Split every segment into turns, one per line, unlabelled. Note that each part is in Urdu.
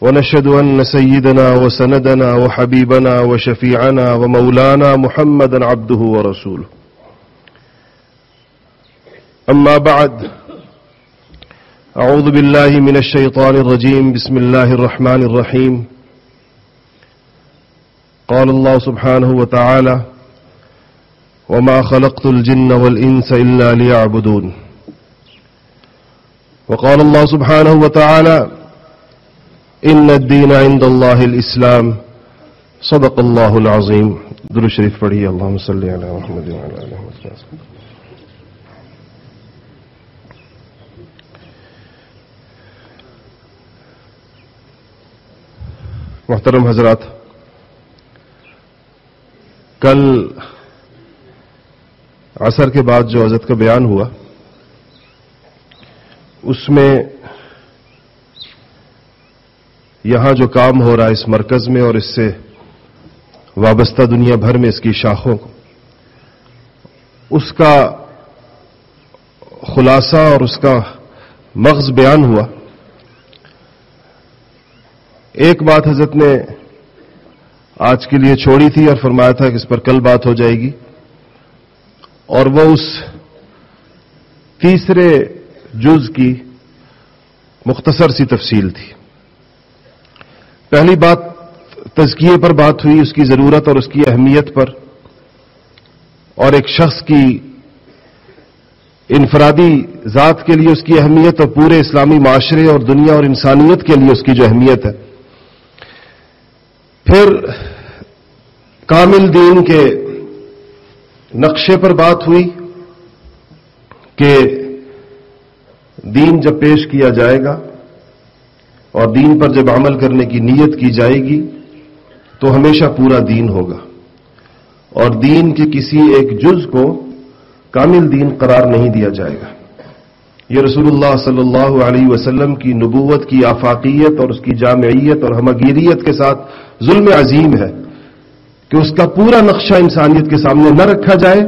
ونشهد أن سيدنا وسندنا وحبيبنا وشفيعنا ومولانا محمدا عبده ورسوله. أما بعد، أعوذ بالله من الشيطان الرجيم. بسم الله الرحمن الرحيم. قال الله سبحانه وتعالى وما خلقت الجن والإنس إلا ليعبدون. وقال الله سبحانه وتعالى إن الدين عند الله الإسلام. صدق الله العظيم. در شریف پڑھیے اللهم صل على محمد وعلى آله وصحبه محترم حضرات، کل عصر کے بعد جو حضرت کا بیان ہوا، اس میں یہاں جو کام ہو رہا ہے اس مرکز میں اور اس سے وابستہ دنیا بھر میں اس کی شاخوں کو، اس کا خلاصہ اور اس کا مغز بیان ہوا۔ ایک بات حضرت نے آج کے لیے چھوڑی تھی اور فرمایا تھا کہ اس پر کل بات ہو جائے گی۔ اور وہ اس تیسرے جز کی مختصر سی تفصیل تھی۔ پہلی بات تزکیے پر بات ہوئی، اس کی ضرورت اور اس کی اہمیت پر۔ اور ایک شخص کی انفرادی ذات کے لیے اس کی اہمیت اور پورے اسلامی معاشرے اور دنیا اور انسانیت کے لیے اس کی جو اہمیت ہے۔ پھر کامل دین کے نقشے پر بات ہوئی کہ دین جب پیش کیا جائے گا اور دین پر جب عمل کرنے کی نیت کی جائے گی، تو ہمیشہ پورا دین ہوگا۔ اور دین کے کسی ایک جز کو کامل دین قرار نہیں دیا جائے گا۔ یہ رسول اللہ صلی اللہ علیہ وسلم کی نبوت کی آفاقیت اور اس کی جامعیت اور ہمگیریت کے ساتھ ظلم عظیم ہے کہ اس کا پورا نقشہ انسانیت کے سامنے نہ رکھا جائے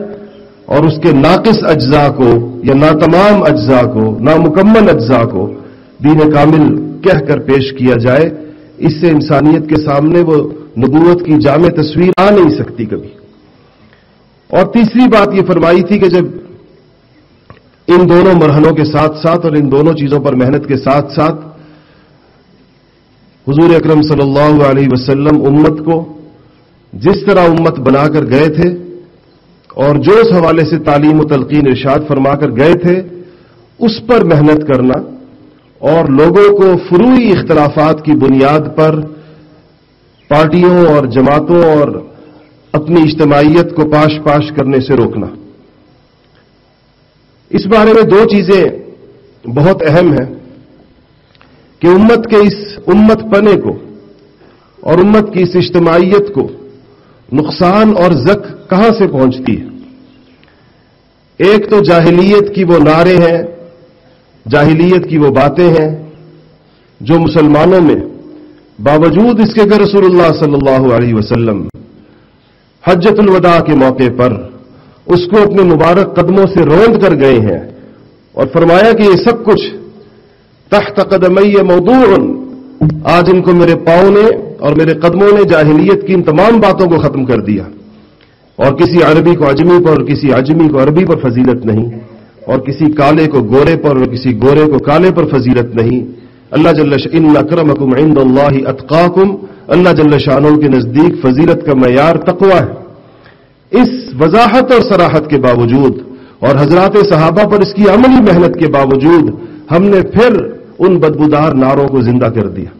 اور اس کے ناقص اجزاء کو یا ناتمام اجزاء کو، نامکمل اجزاء کو دین کامل کہہ کر پیش کیا جائے، اس سے انسانیت کے سامنے وہ نبوت کی جامع تصویر آ نہیں سکتی کبھی۔ اور تیسری بات یہ فرمائی تھی کہ جب ان دونوں مرحلوں کے ساتھ ساتھ اور ان دونوں چیزوں پر محنت کے ساتھ ساتھ حضور اکرم صلی اللہ علیہ وسلم امت کو جس طرح امت بنا کر گئے تھے اور جو اس حوالے سے تعلیم و تلقین ارشاد فرما کر گئے تھے، اس پر محنت کرنا اور لوگوں کو فروئی اختلافات کی بنیاد پر پارٹیوں اور جماعتوں اور اپنی اجتماعیت کو پاش پاش کرنے سے روکنا۔ اس بارے میں دو چیزیں بہت اہم ہیں کہ امت کے اس امت پنے کو اور امت کی اس اجتماعیت کو نقصان اور زک کہاں سے پہنچتی ہے؟ ایک تو جاہلیت کی وہ نعرے ہیں جاہلیت کی وہ باتیں ہیں جو مسلمانوں میں باوجود اس کے کہ رسول اللہ صلی اللہ علیہ وسلم حجت الوداع کے موقع پر اس کو اپنے مبارک قدموں سے روند کر گئے ہیں اور فرمایا کہ یہ سب کچھ تحت قدمی موضوع آج ان کو میرے پاؤں نے اور میرے قدموں نے جاہلیت کی ان تمام باتوں کو ختم کر دیا اور کسی عربی کو اجمی پر اور کسی اجمی کو عربی پر فضیلت نہیں۔ اور کسی کالے کو گورے پر اور کسی گورے کو کالے پر فضیلت نہیں۔ اللہ جل ان اکرمکم عند اللہ اتقاکم۔ اللہ جل شانوں کے نزدیک فضیلت کا معیار تقوا ہے۔ اس وضاحت اور سراحت کے باوجود اور حضرات صحابہ پر اس کی عملی محنت کے باوجود ہم نے پھر ان بدبودار نعروں کو زندہ کر دیا۔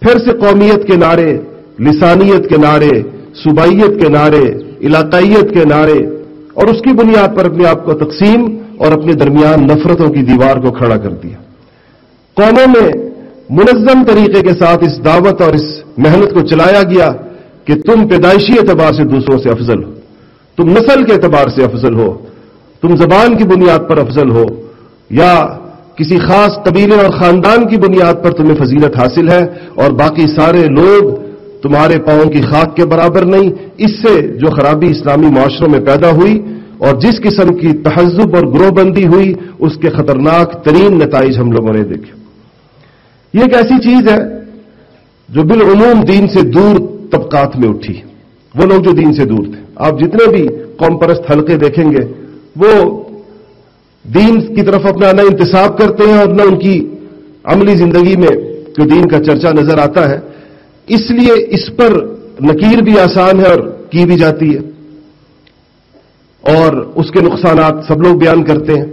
پھر سے قومیت کے نعرے، لسانیت کے نعرے صوبائیت کے نعرے، علاقائیت کے نعرے اور اس کی بنیاد پر اپنے آپ کو تقسیم اور اپنے درمیان نفرتوں کی دیوار کو کھڑا کر دیا۔ قوموں میں منظم طریقے کے ساتھ اس دعوت اور اس محنت کو چلایا گیا کہ تم پیدائشی اعتبار سے دوسروں سے افضل ہو۔ تم نسل کے اعتبار سے افضل ہو۔ تم زبان کی بنیاد پر افضل ہو۔ یا کسی خاص قبیلے اور خاندان کی بنیاد پر تمہیں فضیلت حاصل ہے اور باقی سارے لوگ تمہارے پاؤں کی خاک کے برابر نہیں، اس سے جو خرابی اسلامی معاشروں میں پیدا ہوئی اور جس قسم کی تہذب اور گروہ بندی ہوئی، اس کے خطرناک ترین نتائج ہم لوگوں نے دیکھے۔ یہ ایک ایسی چیز ہے جو بالعموم دین سے دور طبقات میں اٹھی۔ وہ لوگ جو دین سے دور تھے۔ آپ جتنے بھی قوم پرست حلقے دیکھیں گے، وہ دین کی طرف اپنا نہ انتصاب کرتے ہیں اور نہ ان کی عملی زندگی میں جو دین کا چرچا نظر آتا ہے اس لیے اس پر نکیر بھی آسان ہے اور کی بھی جاتی ہے اور اس کے نقصانات سب لوگ بیان کرتے ہیں۔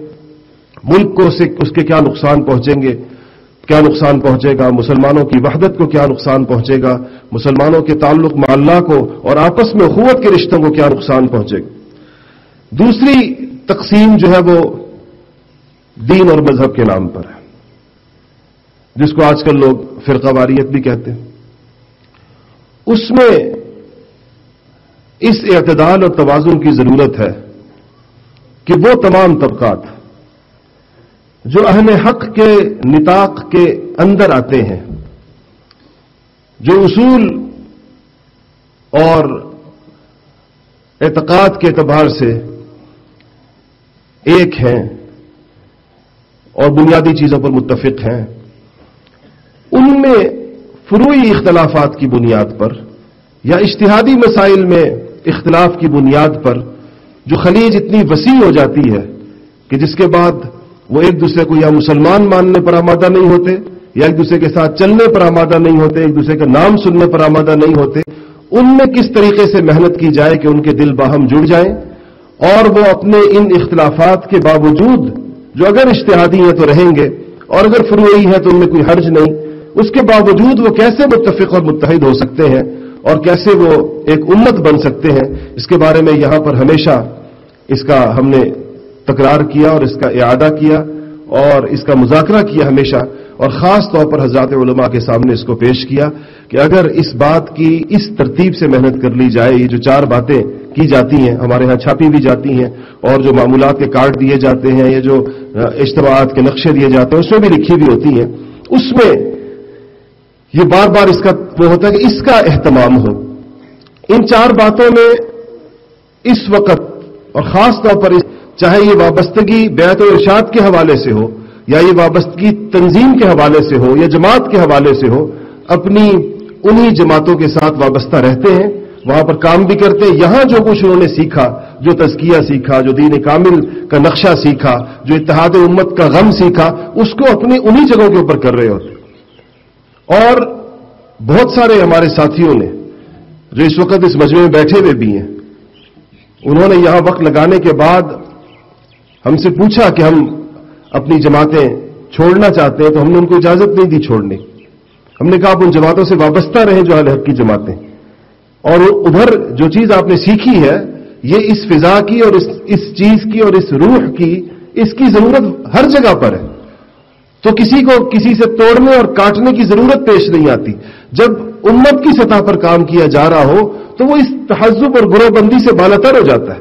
ملک کو اس کے کیا نقصان پہنچیں گے؟ کیا نقصان پہنچے گا؟ مسلمانوں کی وحدت کو کیا نقصان پہنچے گا؟ مسلمانوں کے تعلق اللہ کو اور آپس میں قوت کے رشتوں کو کیا نقصان پہنچے گا؟ دوسری تقسیم جو ہے وہ دین اور مذہب کے نام پر ہے، جس کو آج کل لوگ فرقہ واریت بھی کہتے ہیں۔ اس میں اس اعتدال اور توازن کی ضرورت ہے کہ وہ تمام طبقات جو اہل حق کے نتاق کے اندر آتے ہیں، جو اصول اور اعتقاد کے اعتبار سے ایک ہیں اور بنیادی چیزوں پر متفق ہیں، ان میں فروئی اختلافات کی بنیاد پر یا اشتہادی مسائل میں اختلاف کی بنیاد پر جو خلیج اتنی وسیع ہو جاتی ہے کہ جس کے بعد وہ ایک دوسرے کو یا مسلمان ماننے پر آمادہ نہیں ہوتے یا ایک دوسرے کے ساتھ چلنے پر آمادہ نہیں ہوتے، ایک دوسرے کا نام سننے پر آمادہ نہیں ہوتے، ان میں کس طریقے سے محنت کی جائے کہ ان کے دل باہم جڑ جائیں؟ اور وہ اپنے ان اختلافات کے باوجود جو اگر اشتہادی ہیں تو رہیں گے، اور اگر فروئی ہے تو ان میں کوئی حرج نہیں۔ اس کے باوجود وہ کیسے متفق اور متحد ہو سکتے ہیں اور کیسے وہ ایک امت بن سکتے ہیں، اس کے بارے میں یہاں پر ہمیشہ اس کا ہم نے تکرار کیا اور اس کا اعادہ کیا اور اس کا مذاکرہ کیا ہمیشہ اور خاص طور پر حضرات علماء کے سامنے اس کو پیش کیا کہ اگر اس بات کی اس ترتیب سے محنت کر لی جائے، یہ جو چار باتیں کی جاتی ہیں، ہمارے ہاں چھاپی بھی جاتی ہیں اور جو معمولات کے کارڈ دیے جاتے ہیں یا جو اجتماعات کے نقشے دیے جاتے ہیں، اس میں بھی لکھی بھی ہوتی ہیں، اس میں یہ بار بار اس کا وہ ہوتا ہے کہ اس کا اہتمام ہو۔ ان چار باتوں میں اس وقت اور خاص طور پر چاہے یہ وابستگی بیت و ارشاد کے حوالے سے ہو یا یہ وابستگی تنظیم کے حوالے سے ہو یا جماعت کے حوالے سے ہو، اپنی انہی جماعتوں کے ساتھ وابستہ رہتے ہیں، وہاں پر کام بھی کرتے ہیں۔ یہاں جو کچھ انہوں نے سیکھا، جو تزکیہ سیکھا، جو دین کامل کا نقشہ سیکھا، جو اتحاد امت کا غم سیکھا، اس کو اپنی انہی جگہوں کے اوپر کر رہے ہوتے اور بہت سارے ہمارے ساتھیوں نے جو اس وقت اس مجمع میں بیٹھے ہوئے بھی ہیں، انہوں نے یہاں وقت لگانے کے بعد ہم سے پوچھا کہ ہم اپنی جماعتیں چھوڑنا چاہتے ہیں تو ہم نے ان کو اجازت نہیں دی چھوڑنے۔ ہم نے کہا آپ ان جماعتوں سے وابستہ رہیں جو حق کی جماعتیں۔ اور ادھر جو چیز آپ نے سیکھی ہے، یہ اس فضا کی اور اس اس چیز کی اور اس روح کی، اس کی ضرورت ہر جگہ پر ہے۔ تو کسی کو کسی سے توڑنے اور کاٹنے کی ضرورت پیش نہیں آتی۔ جب امت کی سطح پر کام کیا جا رہا ہو، تو وہ اس تہذب اور گروہ بندی سے بالتر ہو جاتا ہے۔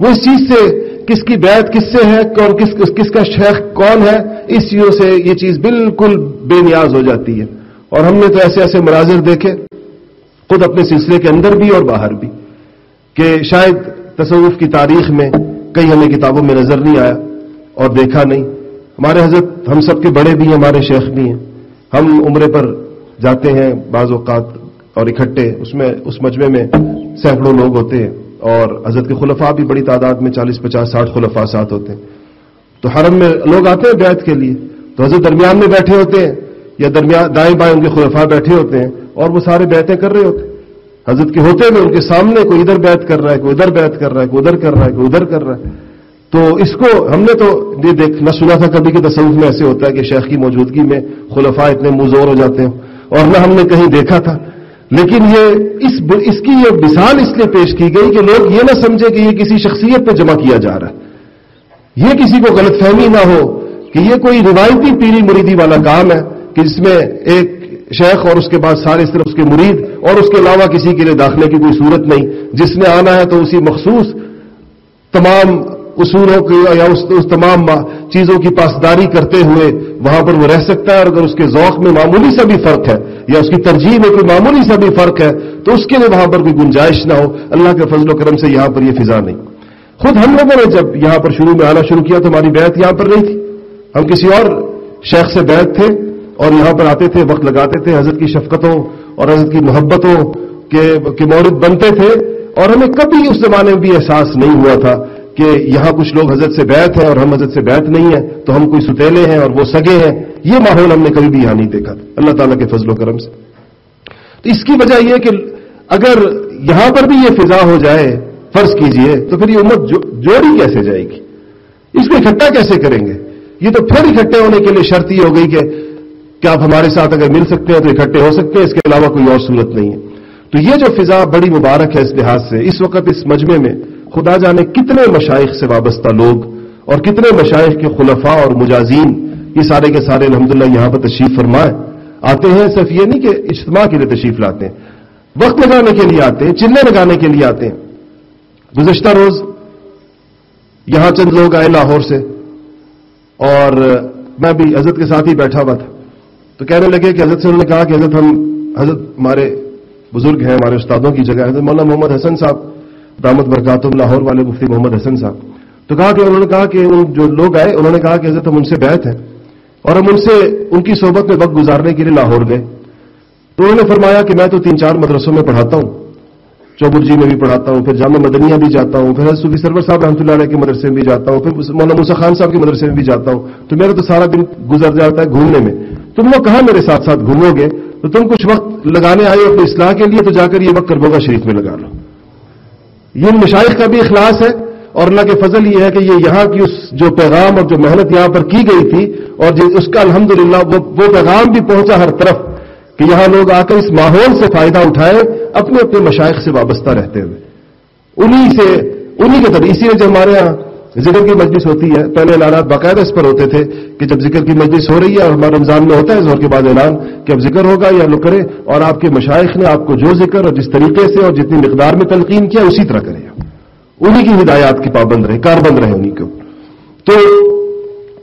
وہ اس چیز سے کس کی بیعت کس سے ہے، اور کس کس کا شیخ کون ہے، اس چیزوں سے یہ چیز بالکل بے نیاز ہو جاتی ہے۔ اور ہم نے تو ایسے ایسے مناظر دیکھے، خود اپنے سلسلے کے اندر بھی اور باہر بھی، کہ شاید تصوف کی تاریخ میں کئی ہمیں کتابوں میں نظر نہیں آیا اور دیکھا نہیں۔ ہمارے حضرت ہم سب کے بڑے بھی ہیں، ہمارے شیخ بھی ہیں۔ ہم عمرے پر جاتے ہیں بعض اوقات اور اکٹھے، اس میں، اس مجمع میں سینکڑوں لوگ ہوتے ہیں اور حضرت کے خلفاء بھی بڑی تعداد میں چالیس، پچاس، ساٹھ خلفاء ساتھ ہوتے ہیں۔ تو حرم میں لوگ آتے ہیں بیت کے لیے۔ تو حضرت درمیان میں بیٹھے ہوتے ہیں یا درمیان دائیں بائیں ان کے خلفاء بیٹھے ہوتے ہیں اور وہ سارے بیتیں کر رہے ہوتے ہیں۔ حضرت کے ہوتے ہوئے ان کے سامنے کوئی ادھر بیت کر رہا ہے، کوئی ادھر بیت کر رہا ہے، کوئی ادھر کر رہا ہے، کوئی ادھر کر رہا ہے۔ تو اس کو ہم نے تو یہ دیکھ نہ سنا تھا کبھی کہ تصوف میں ایسے ہوتا ہے کہ شیخ کی موجودگی میں خلفاء اتنے مزور ہو جاتے ہیں اور نہ ہم نے کہیں دیکھا تھا۔ لیکن یہ اس اس کی یہ مثال اس لیے پیش کی گئی کہ لوگ یہ نہ سمجھے کہ یہ کسی شخصیت پہ جمع کیا جا رہا ہے۔ یہ کسی کو غلط فہمی نہ ہو کہ یہ کوئی روایتی پیری مریدی والا کام ہے کہ جس میں ایک شیخ اور اس کے بعد سارے صرف اس کے مرید اور اس کے علاوہ کسی کے لیے داخلے کی کوئی صورت نہیں۔ جس نے آنا ہے تو اسی مخصوص تمام اصولوں کی یا اس, اس تمام چیزوں کی پاسداری کرتے ہوئے وہاں پر وہ رہ سکتا ہے اور اگر اس کے ذوق میں معمولی سا بھی فرق ہے یا اس کی ترجیح میں کوئی معمولی سا بھی فرق ہے تو اس کے لیے وہاں پر کوئی گنجائش نہ ہو۔ اللہ کے فضل و کرم سے یہاں پر یہ فضا نہیں۔ خود ہم لوگوں نے جب یہاں پر شروع میں آنا شروع کیا تو ہماری بیعت یہاں پر نہیں تھی۔ ہم کسی اور شیخ سے بیعت تھے اور یہاں پر آتے تھے وقت لگاتے تھے حضرت کی شفقتوں اور حضرت کی محبتوں کے مورد بنتے تھے اور ہمیں کبھی اس زمانے میں بھی احساس نہیں ہوا تھا۔ کہ یہاں کچھ لوگ حضرت سے بیت ہیں اور ہم حضرت سے بیت نہیں ہیں، تو ہم کوئی ستیلے ہیں اور وہ سگے ہیں۔ یہ ماحول ہم نے کبھی بھی یہاں نہیں دیکھا۔ تھا اللہ تعالیٰ کے فضل و کرم سے۔ تو اس کی وجہ یہ کہ اگر یہاں پر بھی یہ فضا ہو جائے، فرض کیجیے، تو پھر یہ امت جوڑی کیسے جائے گی؟ اس کو اکٹھا کیسے کریں گے؟ یہ تو پھر اکٹھے ہونے کے لیے شرط یہ ہو گئی کہ کیا آپ ہمارے ساتھ اگر مل سکتے ہیں تو اکٹھے ہو سکتے ہیں، اس کے علاوہ کوئی اور صورت نہیں ہے۔ تو یہ جو فضا بڑی مبارک ہے اس لحاظ سے، اس وقت اس مجمع میں خدا جانے کتنے مشائق سے وابستہ لوگ اور کتنے مشائق کے خلفاء اور مجازین، یہ سارے کے سارے الحمدللہ یہاں پر تشریف فرمائے۔ آتے ہیں صرف یہ نہیں کہ اجتماع کے لیے تشریف لاتے ہیں، وقت لگانے کے لیے آتے ہیں، چلے لگانے کے لیے آتے ہیں۔ گزشتہ روز یہاں چند لوگ آئے لاہور سے اور میں بھی حضرت کے ساتھ ہی بیٹھا ہوا تھا۔ تو کہنے لگے کہ حضرت سے انہوں نے کہا کہ حضرت ہم، حضرت ہمارے بزرگ ہیں، ہمارے استادوں کی جگہ حضرت مولانا محمد حسن صاحب دامت برکاتم لاہور والے مفتی محمد حسن صاحب۔ تو کہا کہ انہوں نے کہا کہ جو لوگ آئے، انہوں نے کہا کہ حضرت ہم ان سے بیت ہیں اور ہم ان سے ان کی صحبت میں وقت گزارنے کے لیے لاہور گئے۔ تو انہوں نے فرمایا کہ میں تو تین چار مدرسوں میں پڑھاتا ہوں، چوبر جی میں بھی پڑھاتا ہوں، پھر جامع مدنیہ بھی جاتا ہوں، پھر صوفی سرور صاحب رحمۃ اللہ علیہ کے مدرسے میں بھی جاتا ہوں، پھر مولانا موسا خان صاحب کے مدرسے میں بھی جاتا ہوں۔ تو میرا تو سارا دن گزر جاتا ہے گھومنے میں۔ تم لوگ کہاں میرے ساتھ ساتھ گھومو گے؟ تو تم کچھ وقت لگانے آئے اپنی اصلاح کے لیے، تو جا کر یہ وقت کربوگا شریف میں لگا لو۔ یہ مشائق کا بھی اخلاص ہے اور اللہ کے فضل یہ ہے کہ یہ یہاں کی اس جو پیغام اور جو محنت یہاں پر کی گئی تھی اور اس کا الحمدللہ وہ پیغام بھی پہنچا ہر طرف کہ یہاں لوگ آ کر اس ماحول سے فائدہ اٹھائے، اپنے اپنے مشائق سے وابستہ رہتے ہوئے۔ انہی سے انہی کے طرح اسی لیے ہمارے یہاں ذکر کی مجلس ہوتی ہے۔ پہلے اعلانات باقاعدہ اس پر ہوتے تھے کہ جب ذکر کی مجلس ہو رہی ہے اور ہمارا رمضان میں ہوتا ہے زور کے بعد اعلان کہ اب ذکر ہوگا یا لوگ کرے اور آپ کے مشائق نے آپ کو جو ذکر اور جس طریقے سے اور جتنی مقدار میں تلقین کیا، اسی طرح کرے انہی کی ہدایات کی پابند رہے کاربند رہے انہی کو تو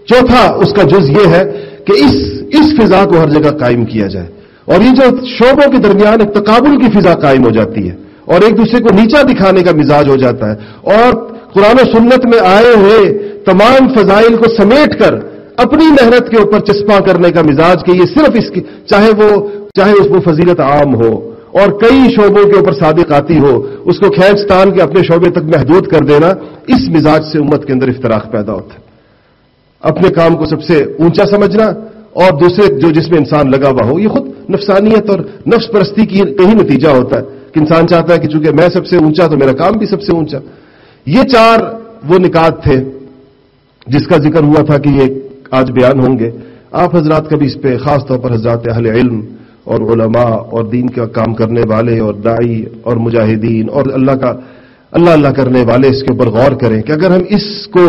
چوتھا اس کا جز یہ ہے کہ اس اس فضا کو ہر جگہ قائم کیا جائے۔ اور یہ جو شعبوں کے درمیان ایک تقابل کی فضا قائم ہو جاتی ہے اور ایک دوسرے کو نیچا دکھانے کا مزاج ہو جاتا ہے۔ اور قرآن و سنت میں آئے ہوئے تمام فضائل کو سمیٹ کر اپنی محنت کے اوپر چسپاں کرنے کا مزاج کہ یہ صرف اس کی چاہے وہ چاہے اس کو فضیلت عام ہو اور کئی شعبوں کے اوپر صادق آتی ہو، اس کو کھینچ کے اپنے شعبے تک محدود کر دینا اس مزاج سے امت کے اندر افطراک پیدا ہوتا ہے۔ اپنے کام کو سب سے اونچا سمجھنا اور دوسرے جو جس میں انسان لگا ہوا ہو، یہ خود نفسانیت اور نفس پرستی کی کہیں نتیجہ ہوتا ہے کہ انسان چاہتا ہے کہ چونکہ میں سب سے اونچا تو میرا کام بھی سب سے اونچا۔ یہ چار وہ نکات تھے جس کا ذکر ہوا تھا کہ یہ آج بیان ہوں گے۔ آپ حضرات کبھی اس پہ خاص طور پر حضرات اہل علم اور علماء اور دین کا کام کرنے والے اور دائی اور مجاہدین اور اللہ کا اللہ اللہ کرنے والے اس کے اوپر غور کریں کہ اگر ہم اس کو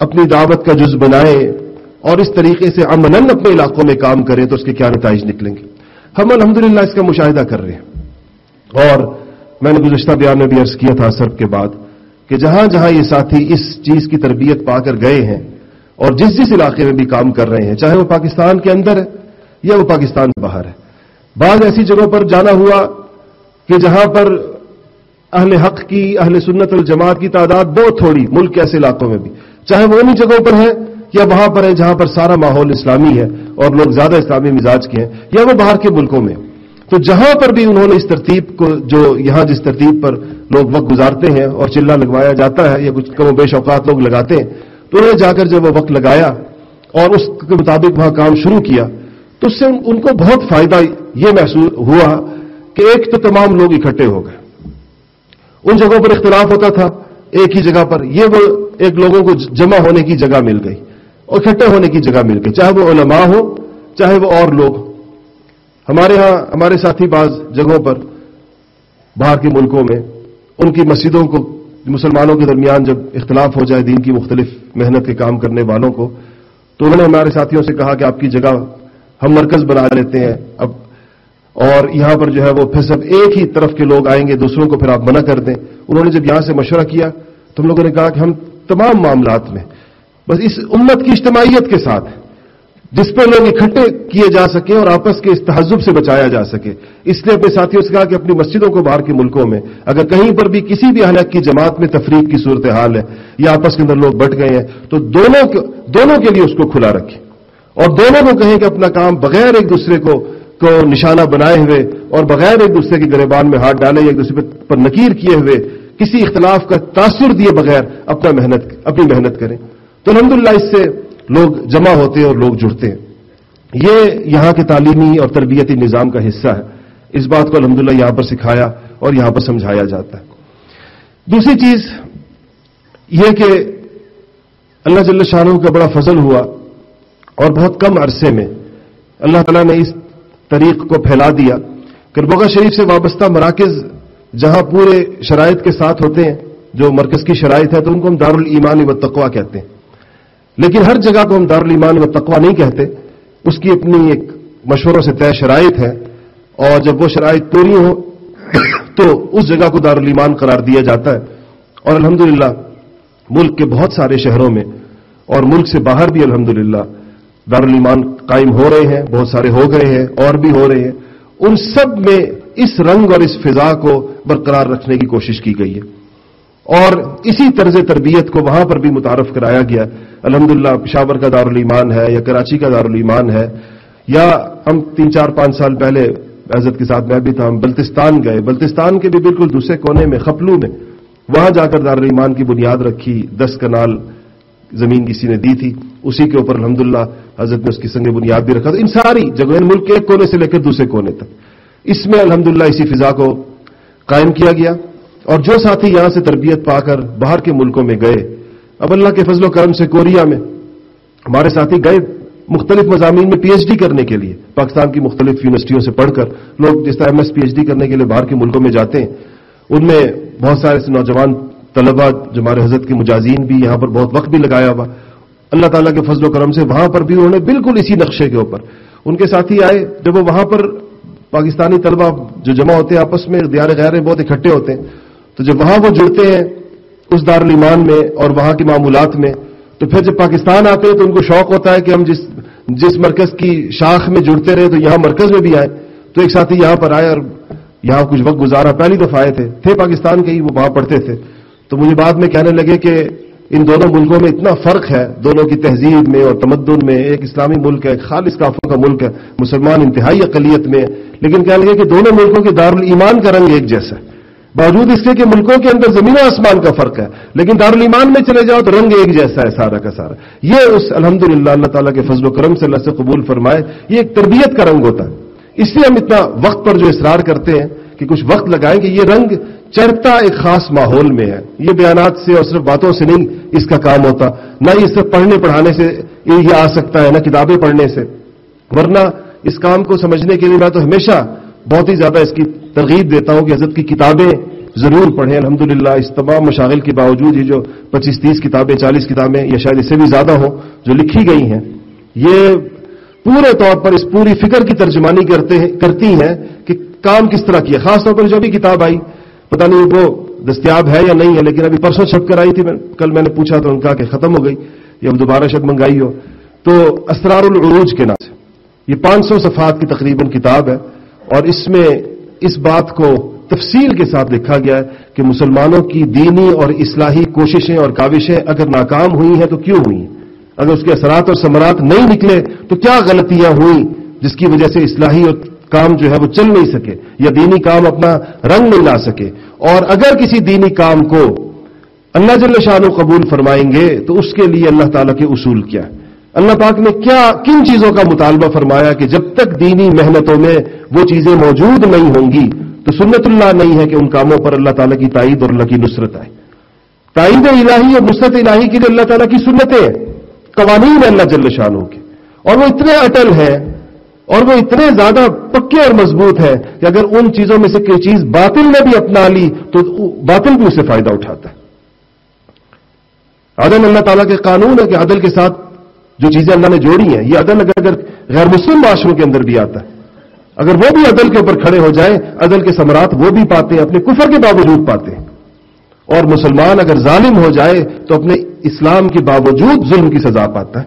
اپنی دعوت کا جز بنائیں اور اس طریقے سے امن اپنے علاقوں میں کام کریں تو اس کے کیا نتائج نکلیں گے؟ ہم الحمدللہ اس کا مشاہدہ کر رہے ہیں اور میں نے گزشتہ بیان میں بھی عرض کیا تھا سرب کے بعد کہ جہاں جہاں یہ ساتھی اس چیز کی تربیت پا کر گئے ہیں اور جس جس علاقے میں بھی کام کر رہے ہیں، چاہے وہ پاکستان کے اندر ہے یا وہ پاکستان باہر ہے۔ بعض ایسی جگہوں پر جانا ہوا کہ جہاں پر اہل حق کی، اہل سنت الجماعت کی تعداد بہت تھوڑی ملک کے ایسے علاقوں میں بھی۔ چاہے وہ انہیں جگہوں پر ہے یا وہاں پر ہے جہاں پر سارا ماحول اسلامی ہے اور لوگ زیادہ اسلامی مزاج کے ہیں، یا وہ باہر کے ملکوں میں۔ تو جہاں پر بھی انہوں نے اس ترتیب کو جو یہاں جس ترتیب پر لوگ وقت گزارتے ہیں اور چلہ لگوایا جاتا ہے یا کچھ کم و بیش اوقات لوگ لگاتے ہیں، تو انہوں نے جا کر جب وہ وقت لگایا اور اس کے مطابق وہاں کام شروع کیا، تو اس سے ان کو بہت فائدہ یہ محسوس ہوا کہ ایک تو تمام لوگ اکٹھے ہو گئے۔ ان جگہوں پر اختلاف ہوتا تھا، ایک ہی جگہ پر یہ وہ ایک لوگوں کو جمع ہونے کی جگہ مل گئی اور اکٹھے ہونے کی جگہ مل گئی، چاہے وہ علماء ہو چاہے وہ اور لوگ۔ ہمارے ہاں ہمارے ساتھی بعض جگہوں پر، باہر کے ملکوں میں، ان کی مسجدوں کو، مسلمانوں کے درمیان جب اختلاف ہو جائے دین کی مختلف محنت کے کام کرنے والوں کو، تو انہوں نے ہمارے ساتھیوں سے کہا کہ آپ کی جگہ ہم مرکز بنا لیتے ہیں۔ اب، اور یہاں پر جو ہے وہ پھر سب ایک ہی طرف کے لوگ آئیں گے، دوسروں کو پھر آپ منع کر دیں۔ انہوں نے جب یہاں سے مشورہ کیا، تو ہم لوگوں نے کہا کہ ہم تمام معاملات میں، بس اس امت کی اجتماعیت کے ساتھ جس پہ لوگ اکٹھے کیے جا سکیں اور آپس کے اس تہذب سے بچایا جا سکے۔ اس لیے اپنے ساتھیوں سے کہا کہ اپنی مسجدوں کو باہر کے ملکوں میں، اگر کہیں پر بھی کسی بھی حالت کی جماعت میں تفریق کی صورتحال ہے یا آپس کے اندر لوگ بٹ گئے ہیں، تو دونوں دونوں کے لیے اس کو کھلا رکھیں۔ اور دونوں کو کہیں کہ اپنا کام بغیر ایک دوسرے کو کو نشانہ بنائے ہوئے اور بغیر ایک دوسرے کے گریبان میں ہاتھ ڈالے یا ایک دوسرے پر نکیر کیے ہوئے کسی اختلاف کا تاثر دیے بغیر اپنا محنت، اپنی محنت کریں۔ تو الحمدللہ اس سے لوگ جمع ہوتے ہیں اور لوگ جڑتے ہیں۔ یہ یہاں کے تعلیمی اور تربیتی نظام کا حصہ ہے۔ اس بات کو الحمدللہ یہاں پر سکھایا اور یہاں پر سمجھایا جاتا ہے۔ دوسری چیز یہ کہ اللہ جل شاہ کا بڑا فضل ہوا اور بہت کم عرصے میں اللہ تعالیٰ نے اس طریق کو پھیلا دیا کربوگا شریف سے وابستہ مراکز جہاں پورے شرائط کے ساتھ ہوتے ہیں، جو مرکز کی شرائط ہے، تو ان کو ہم دار المان و تقوا کہتے ہیں۔ لیکن ہر جگہ کو ہم دار المان و تقوا نہیں کہتے۔ اس کی اپنی ایک مشوروں سے طے شرائط ہے۔ اور جب وہ شرائط پوری ہو تو اس جگہ کو دار المان قرار دیا جاتا ہے۔ اور الحمدللہ ملک کے بہت سارے شہروں میں اور ملک سے باہر بھی الحمدللہ دارالایمان قائم ہو رہے ہیں۔ بہت سارے ہو گئے ہیں، اور بھی ہو رہے ہیں۔ ان سب میں اس رنگ اور اس فضا کو برقرار رکھنے کی کوشش کی گئی ہے۔ اور اسی طرز تربیت کو وہاں پر بھی متعارف کرایا گیا۔ الحمدللہ، پشاور کا دارالایمان ہے یا کراچی کا دارالایمان ہے، یا ہم تین چار پانچ سال پہلے عزت کے ساتھ میں بھی تھا، ہم بلتستان گئے۔ بلتستان کے بھی بالکل دوسرے کونے میں، خپلو میں۔ وہاں جا کر دارالایمان کی بنیاد رکھی، دس کنال زمین کسی نے دی تھی۔ اسی کے اوپر الحمدللہ حضرت نے اس کی سنگ بنیاد بھی رکھا۔ تھا ان ساری جگہ یعنی ملک کے ایک کونے سے لے کر دوسرے کونے تک، اس میں الحمدللہ اسی فضا کو قائم کیا گیا۔ اور جو ساتھی یہاں سے تربیت پا کر باہر کے ملکوں میں گئے، اب اللہ کے فضل و کرم سے کوریا میں، ہمارے ساتھی گئے مختلف مضامین میں پی ایچ ڈی کرنے کے لیے۔ پاکستان کی مختلف یونیورسٹیوں سے پڑھ کر لوگ جس طرح M S P H D کرنے کے لیے باہر کے ملکوں میں جاتے ہیں، ان میں بہت سارے نوجوان طلبا جو ہمارے حضرت کے مجازین بھی یہاں پر بہت وقت بھی لگایا ہوا۔ اللہ تعالیٰ کے فضل و کرم سے وہاں پر بھی انہوں نے بالکل اسی نقشے کے اوپر۔ ان کے ساتھی آئے، جب وہ وہاں پر پاکستانی طلبا جو جمع ہوتے ہیں آپس میں، دیار غیر بہت اکٹھے ہوتے ہیں تو جب وہاں وہ جڑتے ہیں اس دار میں اور وہاں کے معمولات میں، تو پھر جب پاکستان آتے ہیں تو ان کو شوق ہوتا ہے کہ ہم جس جس مرکز کی شاخ میں جڑتے رہے تو یہاں مرکز میں بھی آئے تو ایک ساتھی یہاں پر آئے اور یہاں کچھ وقت گزارا۔ پہلی دفعہ آئے تھے تھے پاکستان کے ہی، وہ وہاں پڑھتے تھے۔ تو مجھے بعد میں کہنے لگے کہ ان دونوں ملکوں میں اتنا فرق ہے، دونوں کی تہذیب میں اور تمدن میں، ایک اسلامی ملک ہے، ایک خالص کافوں کا ملک ہے، مسلمان انتہائی اقلیت میں لیکن کہنے لگے کہ دونوں ملکوں کے دارالایمان کا رنگ ایک جیسا ہے۔ باوجود اس کے کہ ملکوں کے اندر زمین و آسمان کا فرق ہے، لیکن دارالایمان میں چلے جاؤ تو رنگ ایک جیسا ہے، سارا کا سارا۔ یہ اس الحمد اللہ تعالیٰ کے فضل و کرم سے اللہ سے قبول فرمائے، یہ ایک تربیت کا رنگ ہوتا ہے۔ اس لیے ہم اتنا وقت پر جو اصرار کرتے ہیں کہ کچھ وقت لگائیں کہ یہ رنگ چرتا ایک خاص ماحول میں ہے۔ یہ بیانات سے اور صرف باتوں سے نہیں اس کا کام ہوتا۔ نہ یہ صرف پڑھنے پڑھانے سے یہ آ سکتا ہے، نہ کتابیں پڑھنے سے۔ ورنہ اس کام کو سمجھنے کے لیے میں تو ہمیشہ بہت ہی زیادہ اس کی ترغیب دیتا ہوں کہ حضرت کی کتابیں ضرور پڑھیں۔ الحمدللہ اس تمام مشاغل کے باوجود یہ جو پچیس تیس کتابیں، چالیس کتابیں، یا شاید اس سے بھی زیادہ ہوں، جو لکھی گئی ہیں، یہ پورے طور پر اس پوری فکر کی ترجمانی کرتے کرتی ہیں کہ کام کس طرح کیا۔ خاص طور پر جو بھی کتاب آئی، پتہ نہیں وہ دستیاب ہے یا نہیں ہے، لیکن ابھی پرسوں چھپ کر آئی تھی۔ کل میں نے پوچھا تو ان کا کہ ختم ہو گئی، یا اب دوبارہ شاید منگائی ہو۔ تو اسرار العروج کے نام سے، یہ پانچ سو صفحات کی تقریباً کتاب ہے۔ اور اس میں اس بات کو تفصیل کے ساتھ لکھا گیا ہے کہ مسلمانوں کی دینی اور اصلاحی کوششیں اور کاوشیں اگر ناکام ہوئی ہیں تو کیوں ہوئی اگر اس کے اثرات اور ثمرات نہیں نکلے تو کیا غلطیاں ہوئیں جس کی وجہ سے اصلاحی اور کام جو ہے وہ چل نہیں سکے یا دینی کام اپنا رنگ نہیں لا سکے؟ اور اگر کسی دینی کام کو اللہ جل شاہ قبول فرمائیں گے تو اس کے لیے اللہ تعالیٰ کے اصول کیا ہے اللہ پاک نے کیا کن چیزوں کا مطالبہ فرمایا کہ جب تک دینی محنتوں میں وہ چیزیں موجود نہیں ہوں گی، تو سنت اللہ نہیں ہے کہ ان کاموں پر اللہ تعالیٰ کی تائید اور اللہ کی نصرت آئے۔ تائید الہی اور نصرت الہی کے لیے اللہ تعالیٰ کی سنتیں قوانین اللہ جل شاہ کے۔ اور وہ اتنے اٹل ہیں، اور وہ اتنے زیادہ پکے اور مضبوط ہیں کہ اگر ان چیزوں میں سے کوئی چیز باطل نے بھی اپنا لی، تو باطل بھی اسے فائدہ اٹھاتا ہے۔ عدل اللہ تعالیٰ کے قانون ہے کہ عدل کے ساتھ جو چیزیں اللہ نے جوڑی ہیں، یہ عدل اگر اگر غیر مسلم معاشروں کے اندر بھی آتا ہے، اگر وہ بھی عدل کے اوپر کھڑے ہو جائیں، عدل کے ثمرات وہ بھی پاتے ہیں، اپنے کفر کے باوجود پاتے ہیں۔ اور مسلمان اگر ظالم ہو جائے، تو اپنے اسلام کے باوجود ظلم کی سزا پاتا ہے۔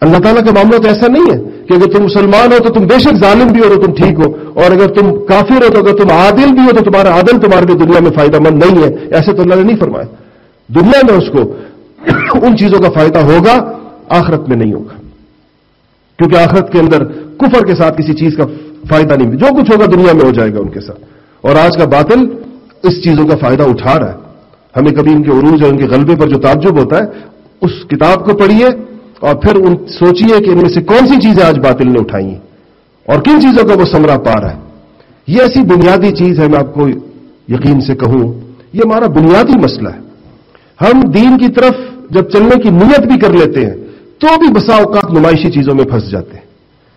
اللہ تعالیٰ کا معاملہ تو ایسا نہیں ہے کہ اگر تم مسلمان ہو تو تم بے شک ظالم بھی ہو تو تم ٹھیک ہو، اور اگر تم کافر ہو تو اگر تم عادل بھی ہو تو تمہارا عادل تمہارے لیے دنیا میں فائدہ مند نہیں ہے، ایسے تو اللہ نے نہیں فرمایا۔ دنیا میں اس کو ان چیزوں کا فائدہ ہوگا، آخرت میں نہیں ہوگا۔ کیونکہ آخرت کے اندر کفر کے ساتھ کسی چیز کا فائدہ نہیں جو کچھ ہوگا دنیا میں ہو جائے گا ان کے ساتھ۔ اور آج کا باطل اس چیزوں کا فائدہ اٹھا رہا ہے۔ ہمیں کبھی ان کے عروج اور ان کے غلبے پر جو تعجب ہوتا ہے، اس کتاب کو پڑھیے اور پھر ان سوچیے کہ ان میں سے کون سی چیزیں آج باطل نے اٹھائی ہیں اور کن چیزوں کا وہ سمرا پا رہا ہے۔ یہ ایسی بنیادی چیز ہے، میں آپ کو یقین سے کہوں، یہ ہمارا بنیادی مسئلہ ہے۔ ہم دین کی طرف جب چلنے کی نیت بھی کر لیتے ہیں، تو بھی بسا اوقات نمائشی چیزوں میں پھنس جاتے ہیں۔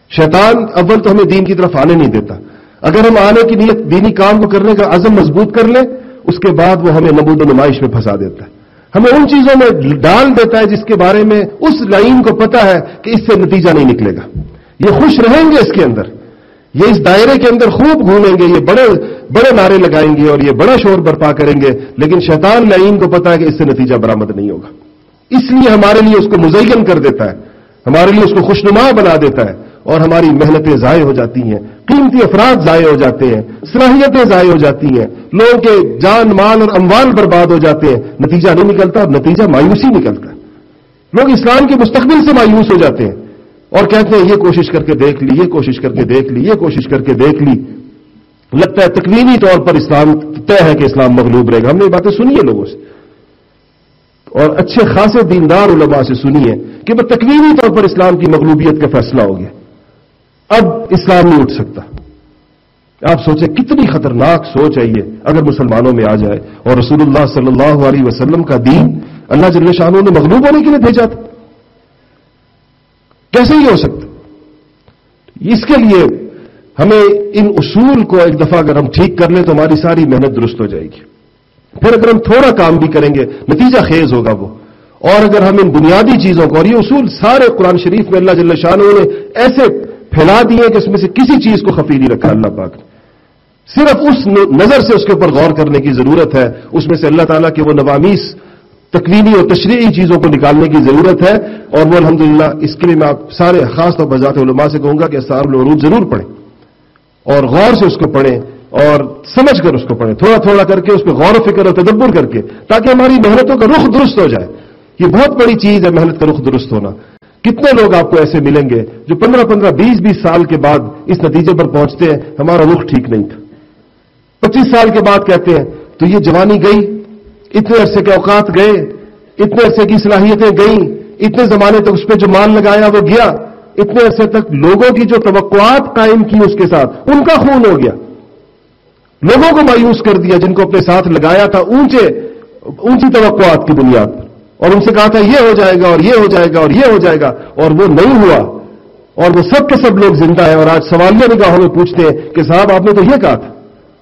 شیطان اول تو ہمیں دین کی طرف آنے نہیں دیتا۔ اگر ہم آنے کی نیت دینی کام کو کرنے کا عزم مضبوط کر لیں، اس کے بعد وہ ہمیں نبود و نمائش میں پھنسا دیتا ہے۔ ہمیں ان چیزوں میں ڈال دیتا ہے جس کے بارے میں اس لائن کو پتا ہے کہ اس سے نتیجہ نہیں نکلے گا۔ یہ خوش رہیں گے اس کے اندر۔ یہ اس دائرے کے اندر خوب گھومیں گے، یہ بڑے بڑے نعرے لگائیں گے اور یہ بڑا شور برپا کریں گے، لیکن شیطان لائن کو پتا ہے کہ اس سے نتیجہ برامد نہیں ہوگا۔ اس لیے ہمارے لیے اس کو مزین کر دیتا ہے، ہمارے لیے اس کو خوشنما بنا دیتا ہے اور ہماری محنتیں ضائع ہو جاتی ہیں، قیمتی افراد ضائع ہو جاتے ہیں، صلاحیتیں ضائع ہو جاتی ہیں، لوگوں کے جان، مال اور اموال برباد ہو جاتے ہیں، نتیجہ نہیں نکلتا اور نتیجہ مایوسی نکلتا ہے۔ لوگ اسلام کے مستقبل سے مایوس ہو جاتے ہیں اور کہتے ہیں، یہ کوشش کر کے دیکھ لی، یہ کوشش کر کے دیکھ لی، یہ کوشش کر کے دیکھ لی۔ لگتا ہے تکوینی طور پر اسلام، طے ہے کہ اسلام مغلوب رہے گا۔ ہم نے یہ باتیں سنی ہے لوگوں سے۔ اور اچھے خاصے دیندار علماء سے سنی ہے کہ وہ تکوینی طور پر اسلام کی مغلوبیت کا فیصلہ ہو گیا۔ اب اسلام نہیں اٹھ سکتا۔ آپ سوچیں کتنی خطرناک سوچ ہے یہ، اگر مسلمانوں میں آ جائے۔ اور رسول اللہ صلی اللہ علیہ وسلم کا دین اللہ جل شاہ نے مغلوب ہونے کے لیے بھیجا تھا۔ کیسے یہ ہو سکتا؟ اس کے لیے ہمیں ان اصول کو ایک دفعہ اگر ہم ٹھیک کر لیں تو ہماری ساری محنت درست ہو جائے گی۔ پھر اگر ہم تھوڑا کام بھی کریں گے، نتیجہ خیز ہوگا وہ۔ اور اگر ہم ان بنیادی چیزوں کو، اور یہ اصول سارے قرآن شریف میں اللہ جل شاہ نے ایسے پھیلا دیے کہ اس میں سے کسی چیز کو خفی نہیں رکھا اللہ پاک نے۔ صرف اس نظر سے اس کے اوپر غور کرنے کی ضرورت ہے، اس میں سے اللہ تعالیٰ کے وہ نوامیس تکوینی اور تشریحی چیزوں کو نکالنے کی ضرورت ہے۔ اور وہ الحمدللہ، اس کے لیے میں آپ سارے خاص طور پر ذات علماء سے کہوں گا کہ صاحب العروج ضرور پڑھیں۔ اور غور سے اس کو پڑھیں۔ اور سمجھ کر اس کو پڑھیں، تھوڑا تھوڑا کر کے اس پہ غور و فکر اور تدبر کر کے، تاکہ ہماری محنتوں کا رخ درست ہو جائے۔ یہ بہت بڑی چیز ہے محنت کا رخ درست ہونا۔ کتنے لوگ آپ کو ایسے ملیں گے جو پندرہ پندرہ بیس بیس سال کے بعد اس نتیجے پر پہنچتے ہیں، ہمارا رخ ٹھیک نہیں تھا۔ پچیس سال کے بعد کہتے ہیں، تو یہ جوانی گئی، اتنے عرصے کے اوقات گئے، اتنے عرصے کی صلاحیتیں گئیں، اتنے زمانے تک اس پہ جو مال لگایا وہ گیا۔ اتنے عرصے تک لوگوں کی جو توقعات قائم کی اس کے ساتھ، ان کا خون ہو گیا۔ لوگوں کو مایوس کر دیا، جن کو اپنے ساتھ لگایا تھا اونچے، اونچی توقعات کی بنیاد۔ پر اور ان سے کہا تھا، یہ ہو جائے گا اور یہ ہو جائے گا اور یہ ہو جائے گا، اور وہ نہیں ہوا۔ اور وہ سب کے سب لوگ زندہ ہیں۔ اور آج سوالیہ نگاہوں میں پوچھتے ہیں کہ صاحب، آپ نے تو یہ کہا تھا۔